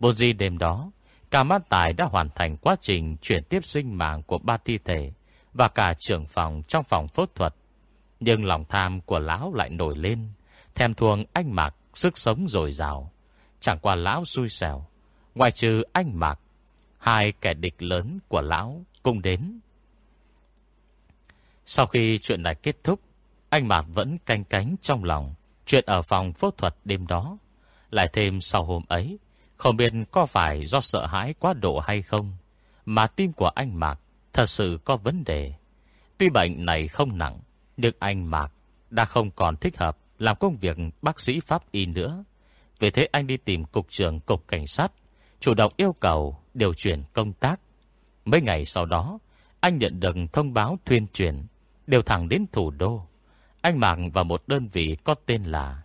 bộ gì đêm đó, cả mát tài đã hoàn thành quá trình chuyển tiếp sinh mạng của ba thi thể và cả trưởng phòng trong phòng phẫu thuật. Nhưng lòng tham của lão lại nổi lên, thèm thuồng anh Mạc sức sống dồi dào. Chẳng qua lão xui xẻo, ngoài trừ anh Mạc, hai kẻ địch lớn của lão cũng đến. Sau khi chuyện này kết thúc, anh Mạc vẫn canh cánh trong lòng chuyện ở phòng phẫu thuật đêm đó. Lại thêm sau hôm ấy, không biết có phải do sợ hãi quá độ hay không, mà tim của anh Mạc thật sự có vấn đề. Tuy bệnh này không nặng, nhưng anh Mạc đã không còn thích hợp làm công việc bác sĩ pháp y nữa. Vì thế anh đi tìm cục trưởng cục cảnh sát, chủ động yêu cầu điều chuyển công tác. Mấy ngày sau đó, anh nhận được thông báo tuyên truyền, đều thẳng đến thủ đô. Anh Mạc vào một đơn vị có tên là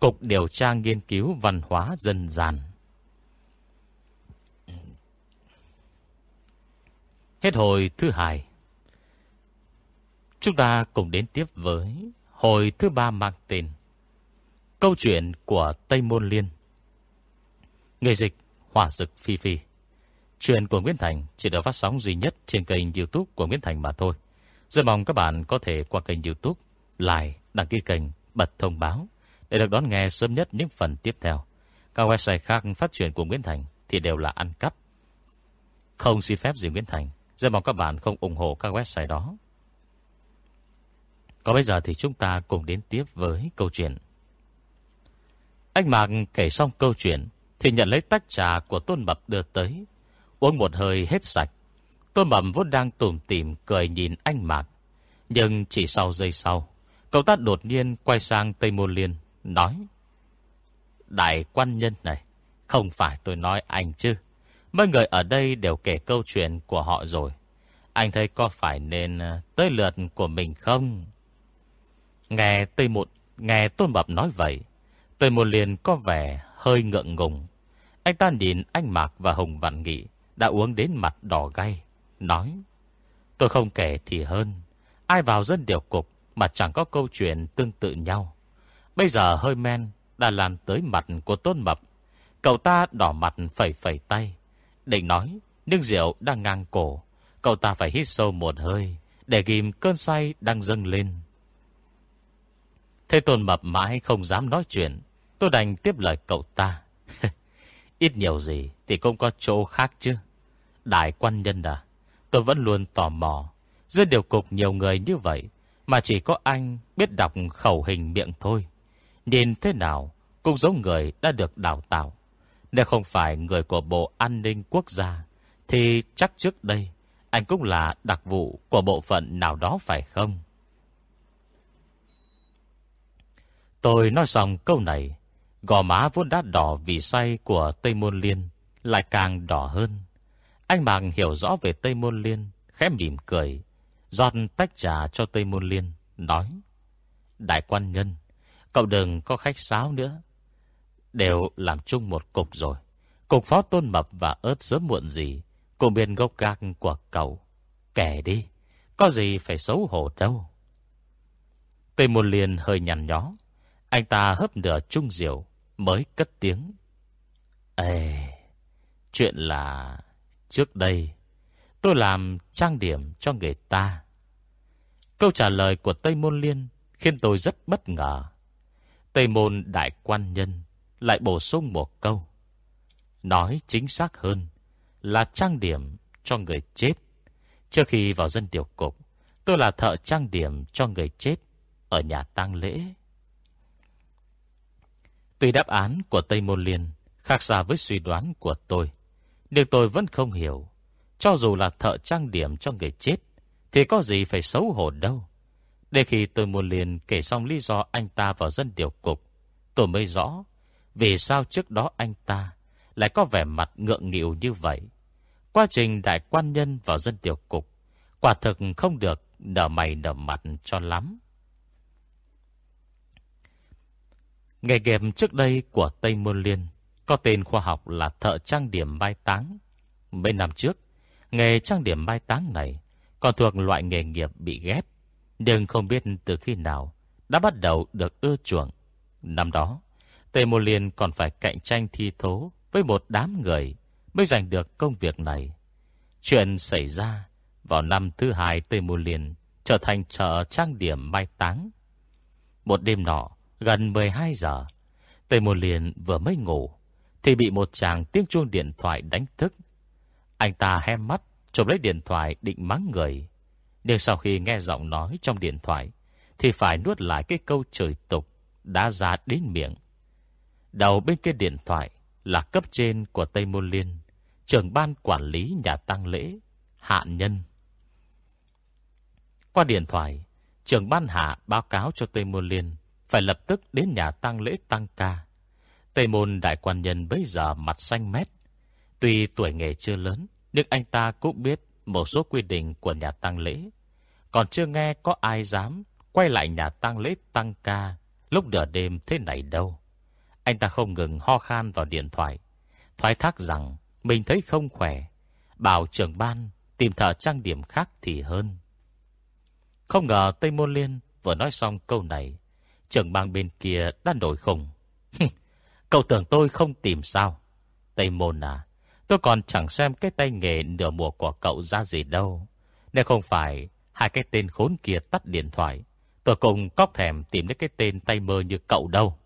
Cục Điều tra Nghiên cứu Văn hóa Dân gian. Hết hồi thứ hai. Chúng ta cùng đến tiếp với Hồi thứ ba mang tên Câu chuyện của Tây Môn Liên Người dịch Hỏa Dực Phi Phi Chuyện của Nguyễn Thành chỉ được phát sóng duy nhất trên kênh youtube của Nguyễn Thành mà thôi. Rất mong các bạn có thể qua kênh youtube, like, đăng ký kênh, bật thông báo để được đón nghe sớm nhất những phần tiếp theo. Các website khác phát triển của Nguyễn Thành thì đều là ăn cắp. Không xin phép gì Nguyễn Thành. Rất mong các bạn không ủng hộ các website đó. Còn bây giờ thì chúng ta cùng đến tiếp với câu chuyện. Anh Mạc kể xong câu chuyện thì nhận lấy tách trà của Tôn Mập đưa tới. Uống một hơi hết sạch. Tôn Mập vốn đang tùm tìm cười nhìn anh Mạc. Nhưng chỉ sau giây sau, cậu ta đột nhiên quay sang Tây Môn Liên, nói. Đại quan nhân này, không phải tôi nói anh chứ. Mấy người ở đây đều kể câu chuyện của họ rồi. Anh thấy có phải nên ờ, tới lượt của mình không? Nghe Tây Một, nghe Tôn Bập nói vậy, Tây Một liền có vẻ hơi ngượng ngùng. Anh ta nhìn anh Mạc và hùng Vạn Nghị đã uống đến mặt đỏ gay, nói: "Tôi không kể thì hơn, ai vào dân điều cục mà chẳng có câu chuyện tương tự nhau. Bây giờ hơi men đã làm tới mặt của Tôn Mập, cậu ta đỏ mặt phẩy phẩy tay, định nói, nhưng rượu đang ngang cổ, cậu ta phải hít sâu một hơi để ghim cơn say đang dâng lên. Thế Tôn Mập mãi không dám nói chuyện, tôi đành tiếp lời cậu ta. Ít nhiều gì thì cũng có chỗ khác chứ. Đại quan nhân à, tôi vẫn luôn tò mò. Giữa điều cục nhiều người như vậy, mà chỉ có anh biết đọc khẩu hình miệng thôi. Nhìn thế nào, cũng giống người đã được đào tạo. Nếu không phải người của Bộ An ninh Quốc gia, thì chắc trước đây anh cũng là đặc vụ của bộ phận nào đó phải không? Tôi nói xong câu này, gò má vốn đã đỏ vì say của Tây Môn Liên lại càng đỏ hơn. Anh bằng hiểu rõ về Tây Môn Liên, khẽ mỉm cười, giọt tách trà cho Tây Môn Liên, nói Đại quan nhân, cậu đừng có khách sáo nữa. Đều làm chung một cục rồi. Cục phó tôn mập và ớt sớm muộn gì, cùng bên gốc gác của cậu. Kẻ đi, có gì phải xấu hổ đâu. Tây Môn Liên hơi nhằn nhó, anh ta hấp nửa chung rượu mới cất tiếng. Ê, chuyện là trước đây tôi làm trang điểm cho người ta. Câu trả lời của Tây Môn Liên khiến tôi rất bất ngờ. Tây Môn Đại Quan Nhân lại bổ sung một câu. Nói chính xác hơn là trang điểm cho người chết. Trước khi vào dân điều cục, tôi là thợ trang điểm cho người chết ở nhà tang lễ. Tuy đáp án của Tây Môn Liên khác xa với suy đoán của tôi, nhưng tôi vẫn không hiểu. Cho dù là thợ trang điểm cho người chết, thì có gì phải xấu hổ đâu. Để khi tôi Môn Liên kể xong lý do anh ta vào dân điều cục, tôi mới rõ vì sao trước đó anh ta lại có vẻ mặt ngượng nghịu như vậy. Quá trình đại quan nhân vào dân điều cục, quả thực không được nở mày nở mặt cho lắm. Nghề nghiệp trước đây của Tây Môn Liên có tên khoa học là thợ trang điểm mai táng. Mấy năm trước, nghề trang điểm mai táng này còn thuộc loại nghề nghiệp bị ghét, nhưng không biết từ khi nào đã bắt đầu được ưa chuộng. Năm đó, Tề Môn Liên còn phải cạnh tranh thi thố với một đám người mới giành được công việc này. Chuyện xảy ra vào năm thứ hai Tây Môn Liên trở thành chợ trang điểm mai táng. Một đêm nọ, Gần 12 giờ, Tây Môn Liên vừa mới ngủ, thì bị một chàng tiếng chuông điện thoại đánh thức. Anh ta hé mắt, chụp lấy điện thoại định mắng người. Nhưng sau khi nghe giọng nói trong điện thoại, thì phải nuốt lại cái câu trời tục đã ra đến miệng. Đầu bên kia điện thoại là cấp trên của Tây Môn Liên, trưởng ban quản lý nhà tăng lễ, Hạ Nhân. Qua điện thoại, trưởng ban Hạ báo cáo cho Tây Môn Liên phải lập tức đến nhà tang lễ tăng ca. Tây môn đại quan nhân bây giờ mặt xanh mét. Tuy tuổi nghề chưa lớn, nhưng anh ta cũng biết một số quy định của nhà tang lễ. Còn chưa nghe có ai dám quay lại nhà tang lễ tăng ca lúc nửa đêm thế này đâu. Anh ta không ngừng ho khan vào điện thoại. Thoái thác rằng mình thấy không khỏe. Bảo trưởng ban tìm thợ trang điểm khác thì hơn. Không ngờ Tây Môn Liên vừa nói xong câu này, trưởng bang bên kia đã nổi khùng. Cậu tưởng tôi không tìm sao? Tây Môn à, tôi còn chẳng xem cái tay nghề nửa mùa của cậu ra gì đâu. Nếu không phải hai cái tên khốn kia tắt điện thoại, tôi cũng có thèm tìm đến cái tên tay mơ như cậu đâu.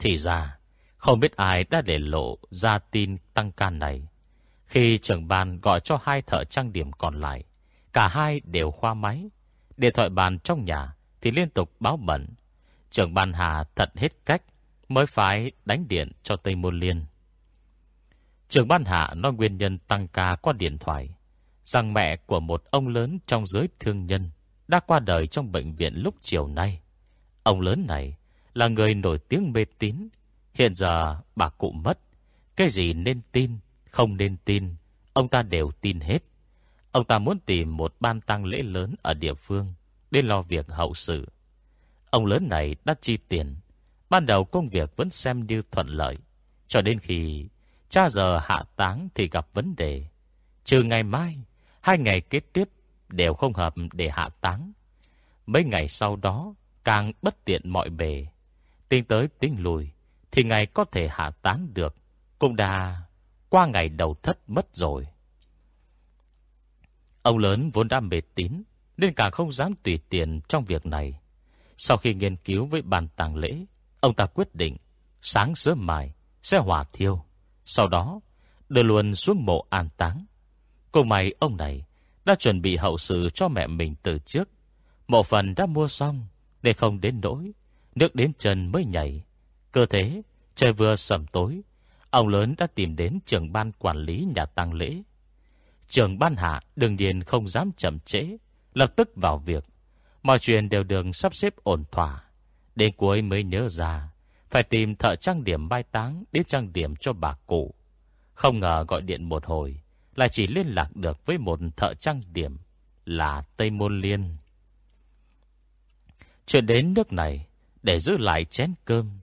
Thì ra, không biết ai đã để lộ ra tin tăng ca này. Khi trưởng ban gọi cho hai thợ trang điểm còn lại, cả hai đều khoa máy. Điện thoại bàn trong nhà thì liên tục báo bẩn. Trưởng ban Hà thật hết cách mới phải đánh điện cho Tây Môn Liên. Trưởng ban Hạ nói nguyên nhân tăng ca qua điện thoại, rằng mẹ của một ông lớn trong giới thương nhân đã qua đời trong bệnh viện lúc chiều nay. Ông lớn này là người nổi tiếng mê tín. Hiện giờ bà cụ mất. Cái gì nên tin, không nên tin, ông ta đều tin hết. Ông ta muốn tìm một ban tang lễ lớn ở địa phương để lo việc hậu sự. Ông lớn này đã chi tiền. Ban đầu công việc vẫn xem như thuận lợi. Cho đến khi cha giờ hạ táng thì gặp vấn đề. Trừ ngày mai, hai ngày kế tiếp đều không hợp để hạ táng. Mấy ngày sau đó, càng bất tiện mọi bề. Tính tới tính lùi, thì ngày có thể hạ tán được, cũng đã qua ngày đầu thất mất rồi. Ông lớn vốn đã mệt tín, nên càng không dám tùy tiền trong việc này. Sau khi nghiên cứu với bàn tàng lễ, ông ta quyết định sáng sớm mai sẽ hỏa thiêu. Sau đó, đưa luôn xuống mộ an táng. Cùng mày ông này đã chuẩn bị hậu sự cho mẹ mình từ trước. Mộ phần đã mua xong, để không đến nỗi. Nước đến chân mới nhảy. Cơ thế, trời vừa sầm tối, ông lớn đã tìm đến trưởng ban quản lý nhà tang lễ. Trưởng ban hạ đương nhiên không dám chậm trễ, lập tức vào việc. Mọi chuyện đều được sắp xếp ổn thỏa. Đến cuối mới nhớ ra, phải tìm thợ trang điểm mai táng đến trang điểm cho bà cụ. Không ngờ gọi điện một hồi, lại chỉ liên lạc được với một thợ trang điểm là Tây Môn Liên. Chuyện đến nước này, để giữ lại chén cơm,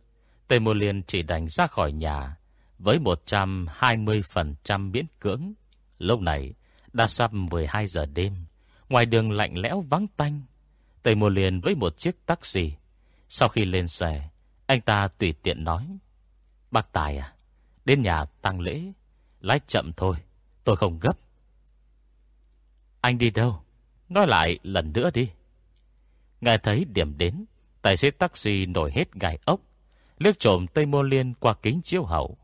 Tề Môn Liên chỉ đành ra khỏi nhà với 120% miễn cưỡng. Lúc này, đã sắp 12 giờ đêm, ngoài đường lạnh lẽo vắng tanh. Tề Môn Liên với một chiếc taxi. Sau khi lên xe, anh ta tùy tiện nói. Bác Tài à, đến nhà tăng lễ, lái chậm thôi, tôi không gấp. Anh đi đâu? Nói lại lần nữa đi. Nghe thấy điểm đến, tài xế taxi nổi hết gai ốc, liếc trộm Tây Môn Liên qua kính chiếu hậu.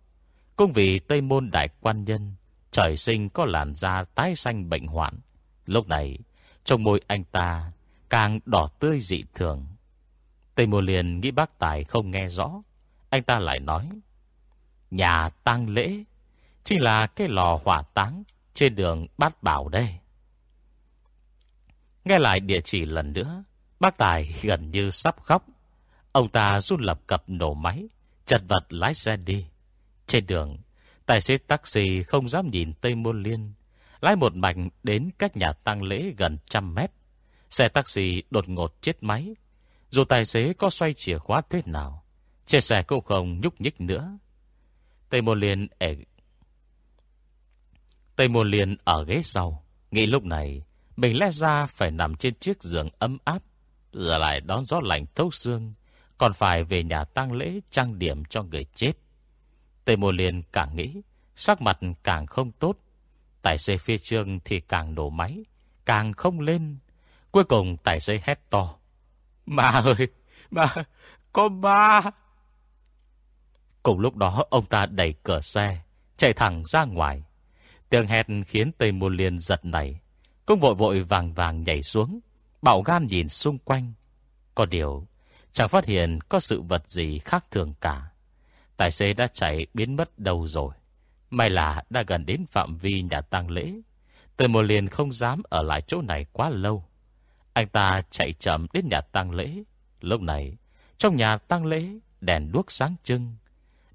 Cũng vì Tây Môn Đại Quan Nhân, trời sinh có làn da tái xanh bệnh hoạn. Lúc này, trong môi anh ta càng đỏ tươi dị thường. Tây Môn Liên nghĩ bác Tài không nghe rõ. Anh ta lại nói, Nhà tang lễ, chính là cái lò hỏa táng trên đường Bát Bảo đây. Nghe lại địa chỉ lần nữa, Bác Tài gần như sắp khóc. Ông ta run lập cập nổ máy, chật vật lái xe đi. Trên đường, tài xế taxi không dám nhìn Tây Môn Liên, lái một mạch đến cách nhà tang lễ gần trăm mét. Xe taxi đột ngột chết máy. Dù tài xế có xoay chìa khóa thế nào, chiếc xe cũng không nhúc nhích nữa. Tây Môn Liên ở... Tây Môn Liên ở ghế sau, nghĩ lúc này mình lẽ ra phải nằm trên chiếc giường ấm áp Giờ lại đón gió lạnh thấu xương Còn phải về nhà tang lễ trang điểm cho người chết. Tề mùa liền càng nghĩ Sắc mặt càng không tốt. Tài xế phía trước thì càng nổ máy Càng không lên. Cuối cùng tài xế hét to. Mà ơi Mà Có ba. Cùng lúc đó ông ta đẩy cửa xe Chạy thẳng ra ngoài. Tiếng hét khiến Tây Môn Liên giật nảy. Cũng vội vội vàng vàng nhảy xuống Bảo gan nhìn xung quanh. Có điều, chẳng phát hiện có sự vật gì khác thường cả. Tài xế đã chạy biến mất đâu rồi. May là đã gần đến phạm vi nhà tang lễ. Từ một liền không dám ở lại chỗ này quá lâu. Anh ta chạy chậm đến nhà tang lễ. Lúc này, trong nhà tang lễ, đèn đuốc sáng trưng.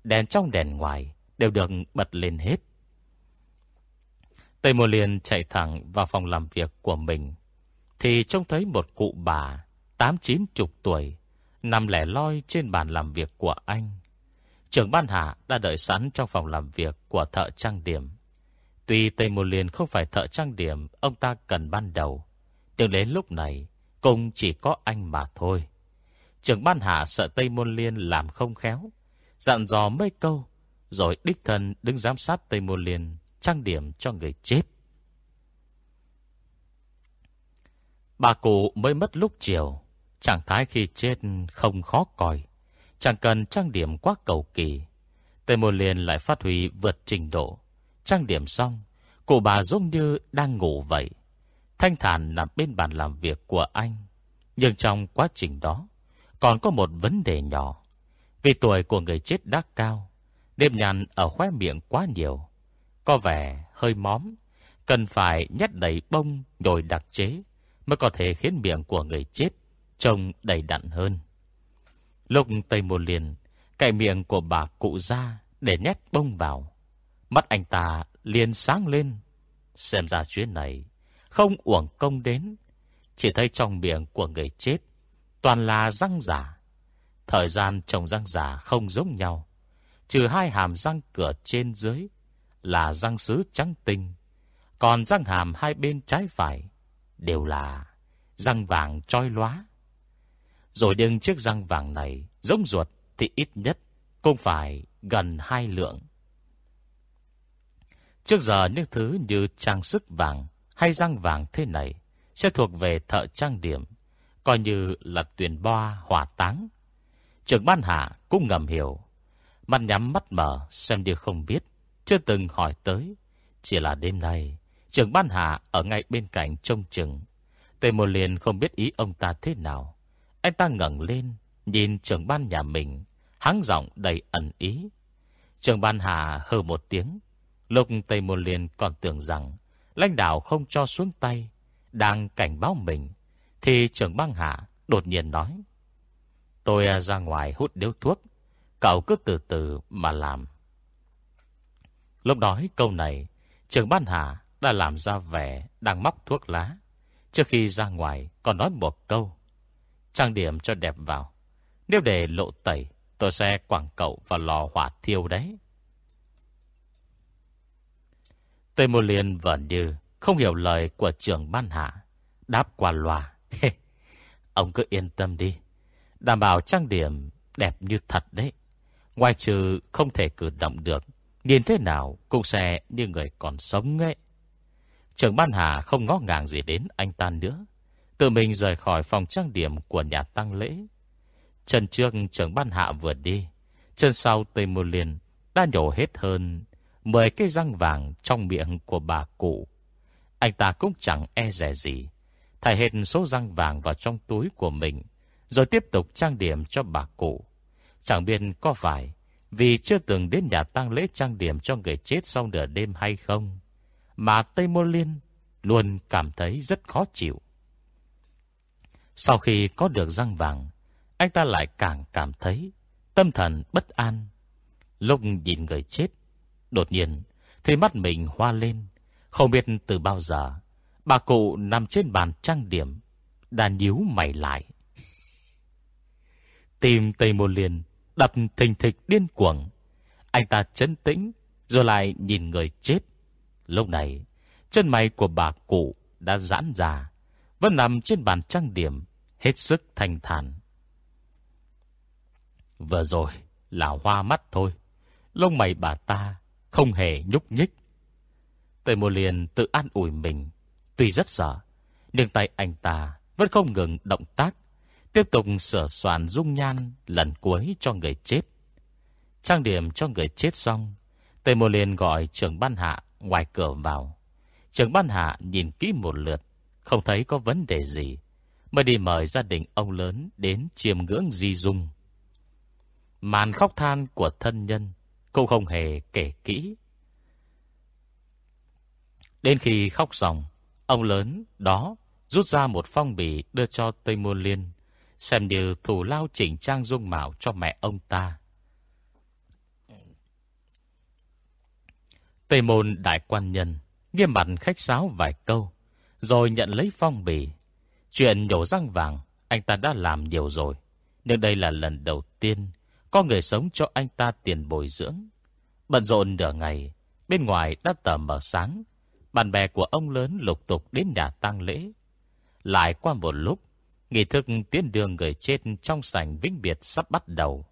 Đèn trong đèn ngoài đều được bật lên hết. Tây Mô Liên chạy thẳng vào phòng làm việc của mình thì trông thấy một cụ bà tám chín chục tuổi nằm lẻ loi trên bàn làm việc của anh. Trưởng ban hạ đã đợi sẵn trong phòng làm việc của thợ trang điểm. Tuy Tây Môn Liên không phải thợ trang điểm ông ta cần ban đầu, nhưng đến lúc này Cùng chỉ có anh mà thôi Trưởng ban hạ sợ Tây Môn Liên làm không khéo Dặn dò mấy câu Rồi đích thân đứng giám sát Tây Môn Liên Trang điểm cho người chết Bà cụ mới mất lúc chiều. Trạng thái khi chết không khó coi. Chẳng cần trang điểm quá cầu kỳ. Tề Môn Liên lại phát huy vượt trình độ. Trang điểm xong, Cụ bà giống như đang ngủ vậy. Thanh thản nằm bên bàn làm việc của anh. Nhưng trong quá trình đó, Còn có một vấn đề nhỏ. Vì tuổi của người chết đã cao, Đêm nhằn ở khóe miệng quá nhiều. Có vẻ hơi móm, Cần phải nhét đầy bông nhồi đặc chế. Mới có thể khiến miệng của người chết Trông đầy đặn hơn. Lúc Tây Môn Liên cạy miệng của bà cụ ra Để nhét bông vào, Mắt anh ta liền sáng lên. Xem ra chuyến này Không uổng công đến, Chỉ thấy trong miệng của người chết Toàn là răng giả. Thời gian trồng răng giả không giống nhau, Trừ hai hàm răng cửa trên dưới Là răng sứ trắng tinh, Còn răng hàm hai bên trái phải Đều là răng vàng trói lóa Rồi đương chiếc răng vàng này Giống ruột thì ít nhất Cũng phải gần hai lượng Trước giờ những thứ như trang sức vàng hay răng vàng thế này sẽ thuộc về thợ trang điểm, coi như là tuyển boa hỏa táng. Trưởng ban hạ cũng ngầm hiểu. Mắt nhắm mắt mở xem điều không biết, chưa từng hỏi tới. Chỉ là đêm nay, trưởng ban hạ ở ngay bên cạnh trông chừng. Tề một liền không biết ý ông ta thế nào. Anh ta ngẩng lên, nhìn trưởng ban nhà mình, hắng giọng đầy ẩn ý. Trưởng ban hạ hừ một tiếng, Lúc Tây Môn Liên còn tưởng rằng lãnh đạo không cho xuống tay, đang cảnh báo mình, thì trưởng băng hạ đột nhiên nói. Tôi à, ra ngoài hút điếu thuốc, cậu cứ từ từ mà làm. Lúc nói câu này, trưởng ban hạ đã làm ra vẻ đang móc thuốc lá. Trước khi ra ngoài còn nói một câu. Trang điểm cho đẹp vào. Nếu để lộ tẩy, tôi sẽ quảng cậu vào lò hỏa thiêu đấy. Tê Môn Liên vẫn như không hiểu lời của trưởng ban hạ. Đáp qua loa. Ông cứ yên tâm đi. Đảm bảo trang điểm đẹp như thật đấy. Ngoài trừ không thể cử động được. Nhìn thế nào cũng sẽ như người còn sống ấy. Trưởng ban hạ không ngó ngàng gì đến anh ta nữa. Tự mình rời khỏi phòng trang điểm của nhà tăng lễ. Chân trước trưởng ban hạ vừa đi. Chân sau Tây Mô Liên đã nhổ hết hơn Mười cái răng vàng trong miệng của bà cụ. Anh ta cũng chẳng e rẻ gì. Thải hết số răng vàng vào trong túi của mình. Rồi tiếp tục trang điểm cho bà cụ. Chẳng biết có phải vì chưa từng đến nhà tang lễ trang điểm cho người chết sau nửa đêm hay không. Mà Tây Môn Liên luôn cảm thấy rất khó chịu. Sau khi có được răng vàng, anh ta lại càng cảm thấy tâm thần bất an. Lúc nhìn người chết, Đột nhiên, thì mắt mình hoa lên. Không biết từ bao giờ, bà cụ nằm trên bàn trang điểm, đã nhíu mày lại. Tìm Tây Môn Liên, đập thình thịch điên cuồng. Anh ta chấn tĩnh, rồi lại nhìn người chết. Lúc này, chân mày của bà cụ đã giãn ra, vẫn nằm trên bàn trang điểm, hết sức thanh thản. Vừa rồi là hoa mắt thôi, lông mày bà ta không hề nhúc nhích. Tề mùa liền tự an ủi mình, tuy rất sợ, nhưng tay anh ta vẫn không ngừng động tác, tiếp tục sửa soạn dung nhan lần cuối cho người chết. Trang điểm cho người chết xong, Tề Mô liền gọi trưởng ban hạ ngoài cửa vào. Trưởng ban hạ nhìn kỹ một lượt, không thấy có vấn đề gì, mới đi mời gia đình ông lớn đến chiêm ngưỡng di dung. Màn khóc than của thân nhân cũng không hề kể kỹ. Đến khi khóc xong, ông lớn đó rút ra một phong bì đưa cho Tây Môn Liên, xem như thủ lao chỉnh trang dung mạo cho mẹ ông ta. Tây Môn đại quan nhân nghiêm mặt khách sáo vài câu, rồi nhận lấy phong bì. Chuyện nhổ răng vàng, anh ta đã làm nhiều rồi, nhưng đây là lần đầu tiên có người sống cho anh ta tiền bồi dưỡng. Bận rộn nửa ngày, bên ngoài đã tờ mở sáng. Bạn bè của ông lớn lục tục đến nhà tang lễ. Lại qua một lúc, Nghi thức tiến đường người chết trong sảnh vĩnh biệt sắp bắt đầu.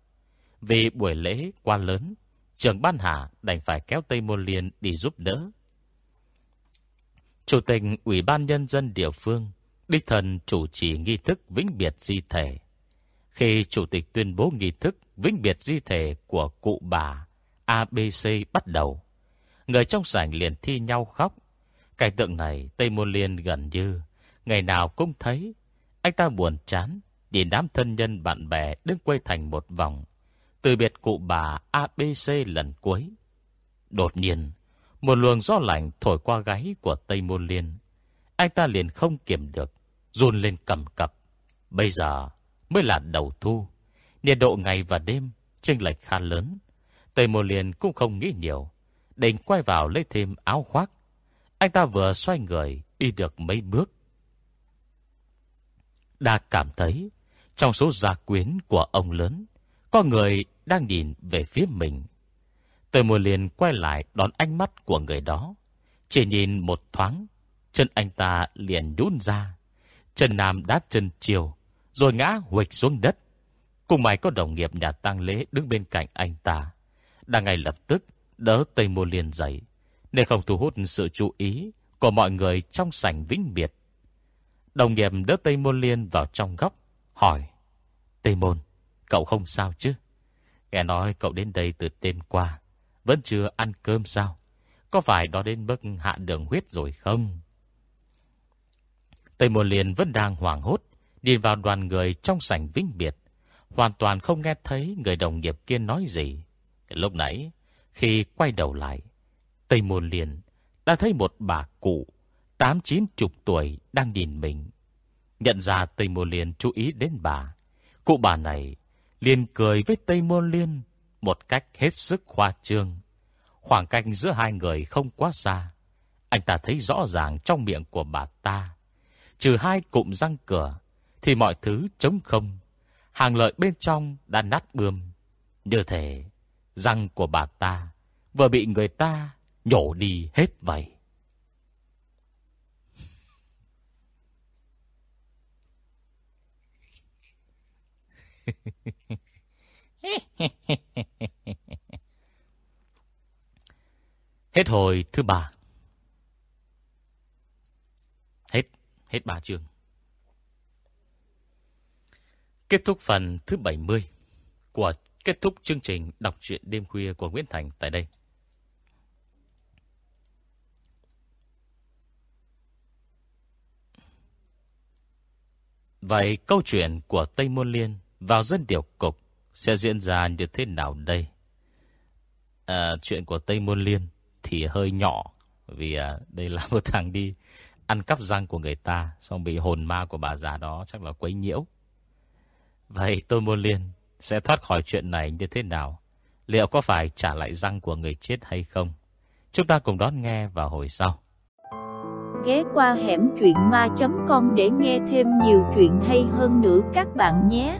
Vì buổi lễ quá lớn, trưởng ban hạ đành phải kéo Tây Môn Liên đi giúp đỡ. Chủ tịch Ủy ban Nhân dân địa phương, đích thần chủ trì nghi thức vĩnh biệt di thể. Khi chủ tịch tuyên bố nghi thức vĩnh biệt di thể của cụ bà ABC bắt đầu, người trong sảnh liền thi nhau khóc. Cảnh tượng này Tây Môn Liên gần như ngày nào cũng thấy. Anh ta buồn chán, nhìn đám thân nhân bạn bè đứng quay thành một vòng. Từ biệt cụ bà ABC lần cuối. Đột nhiên, một luồng gió lạnh thổi qua gáy của Tây Môn Liên. Anh ta liền không kiểm được, run lên cầm cập. Bây giờ mới là đầu thu. Nhiệt độ ngày và đêm chênh lệch khá lớn. Tây Môn Liên cũng không nghĩ nhiều. Định quay vào lấy thêm áo khoác. Anh ta vừa xoay người đi được mấy bước. Đã cảm thấy trong số gia quyến của ông lớn có người đang nhìn về phía mình. Tôi Môn liền quay lại đón ánh mắt của người đó. Chỉ nhìn một thoáng, chân anh ta liền nhún ra. Chân nam đá chân chiều, rồi ngã huệch xuống đất. Cùng mày có đồng nghiệp nhà tang lễ đứng bên cạnh anh ta. Đang ngay lập tức đỡ Tây Môn Liên dậy, để không thu hút sự chú ý của mọi người trong sảnh vĩnh biệt. Đồng nghiệp đỡ Tây Môn Liên vào trong góc, hỏi. Tây Môn, cậu không sao chứ? Nghe nói cậu đến đây từ đêm qua, vẫn chưa ăn cơm sao? Có phải đó đến mức hạ đường huyết rồi không? Tây Môn Liên vẫn đang hoảng hốt, đi vào đoàn người trong sảnh vĩnh biệt. Hoàn toàn không nghe thấy người đồng nghiệp kia nói gì. Lúc nãy, khi quay đầu lại, Tây Môn Liên đã thấy một bà cụ, tám chín chục tuổi đang nhìn mình. Nhận ra Tây Môn Liên chú ý đến bà. Cụ bà này liền cười với Tây Môn Liên một cách hết sức khoa trương. Khoảng cách giữa hai người không quá xa. Anh ta thấy rõ ràng trong miệng của bà ta. Trừ hai cụm răng cửa, thì mọi thứ trống không. Hàng lợi bên trong đã nát bươm. Như thể răng của bà ta vừa bị người ta nhổ đi hết vậy. Hết hồi thứ ba. Hết, hết ba chương. Kết thúc phần thứ 70 của kết thúc chương trình đọc truyện đêm khuya của Nguyễn Thành tại đây. Vậy câu chuyện của Tây Môn Liên vào dân điều cục sẽ diễn ra như thế nào đây? À, chuyện của Tây Môn Liên thì hơi nhỏ vì à, đây là một thằng đi ăn cắp răng của người ta xong bị hồn ma của bà già đó chắc là quấy nhiễu. Vậy Tây Môn Liên sẽ thoát khỏi chuyện này như thế nào? Liệu có phải trả lại răng của người chết hay không? Chúng ta cùng đón nghe vào hồi sau. Ghé qua hẻm truyện ma.com để nghe thêm nhiều chuyện hay hơn nữa các bạn nhé.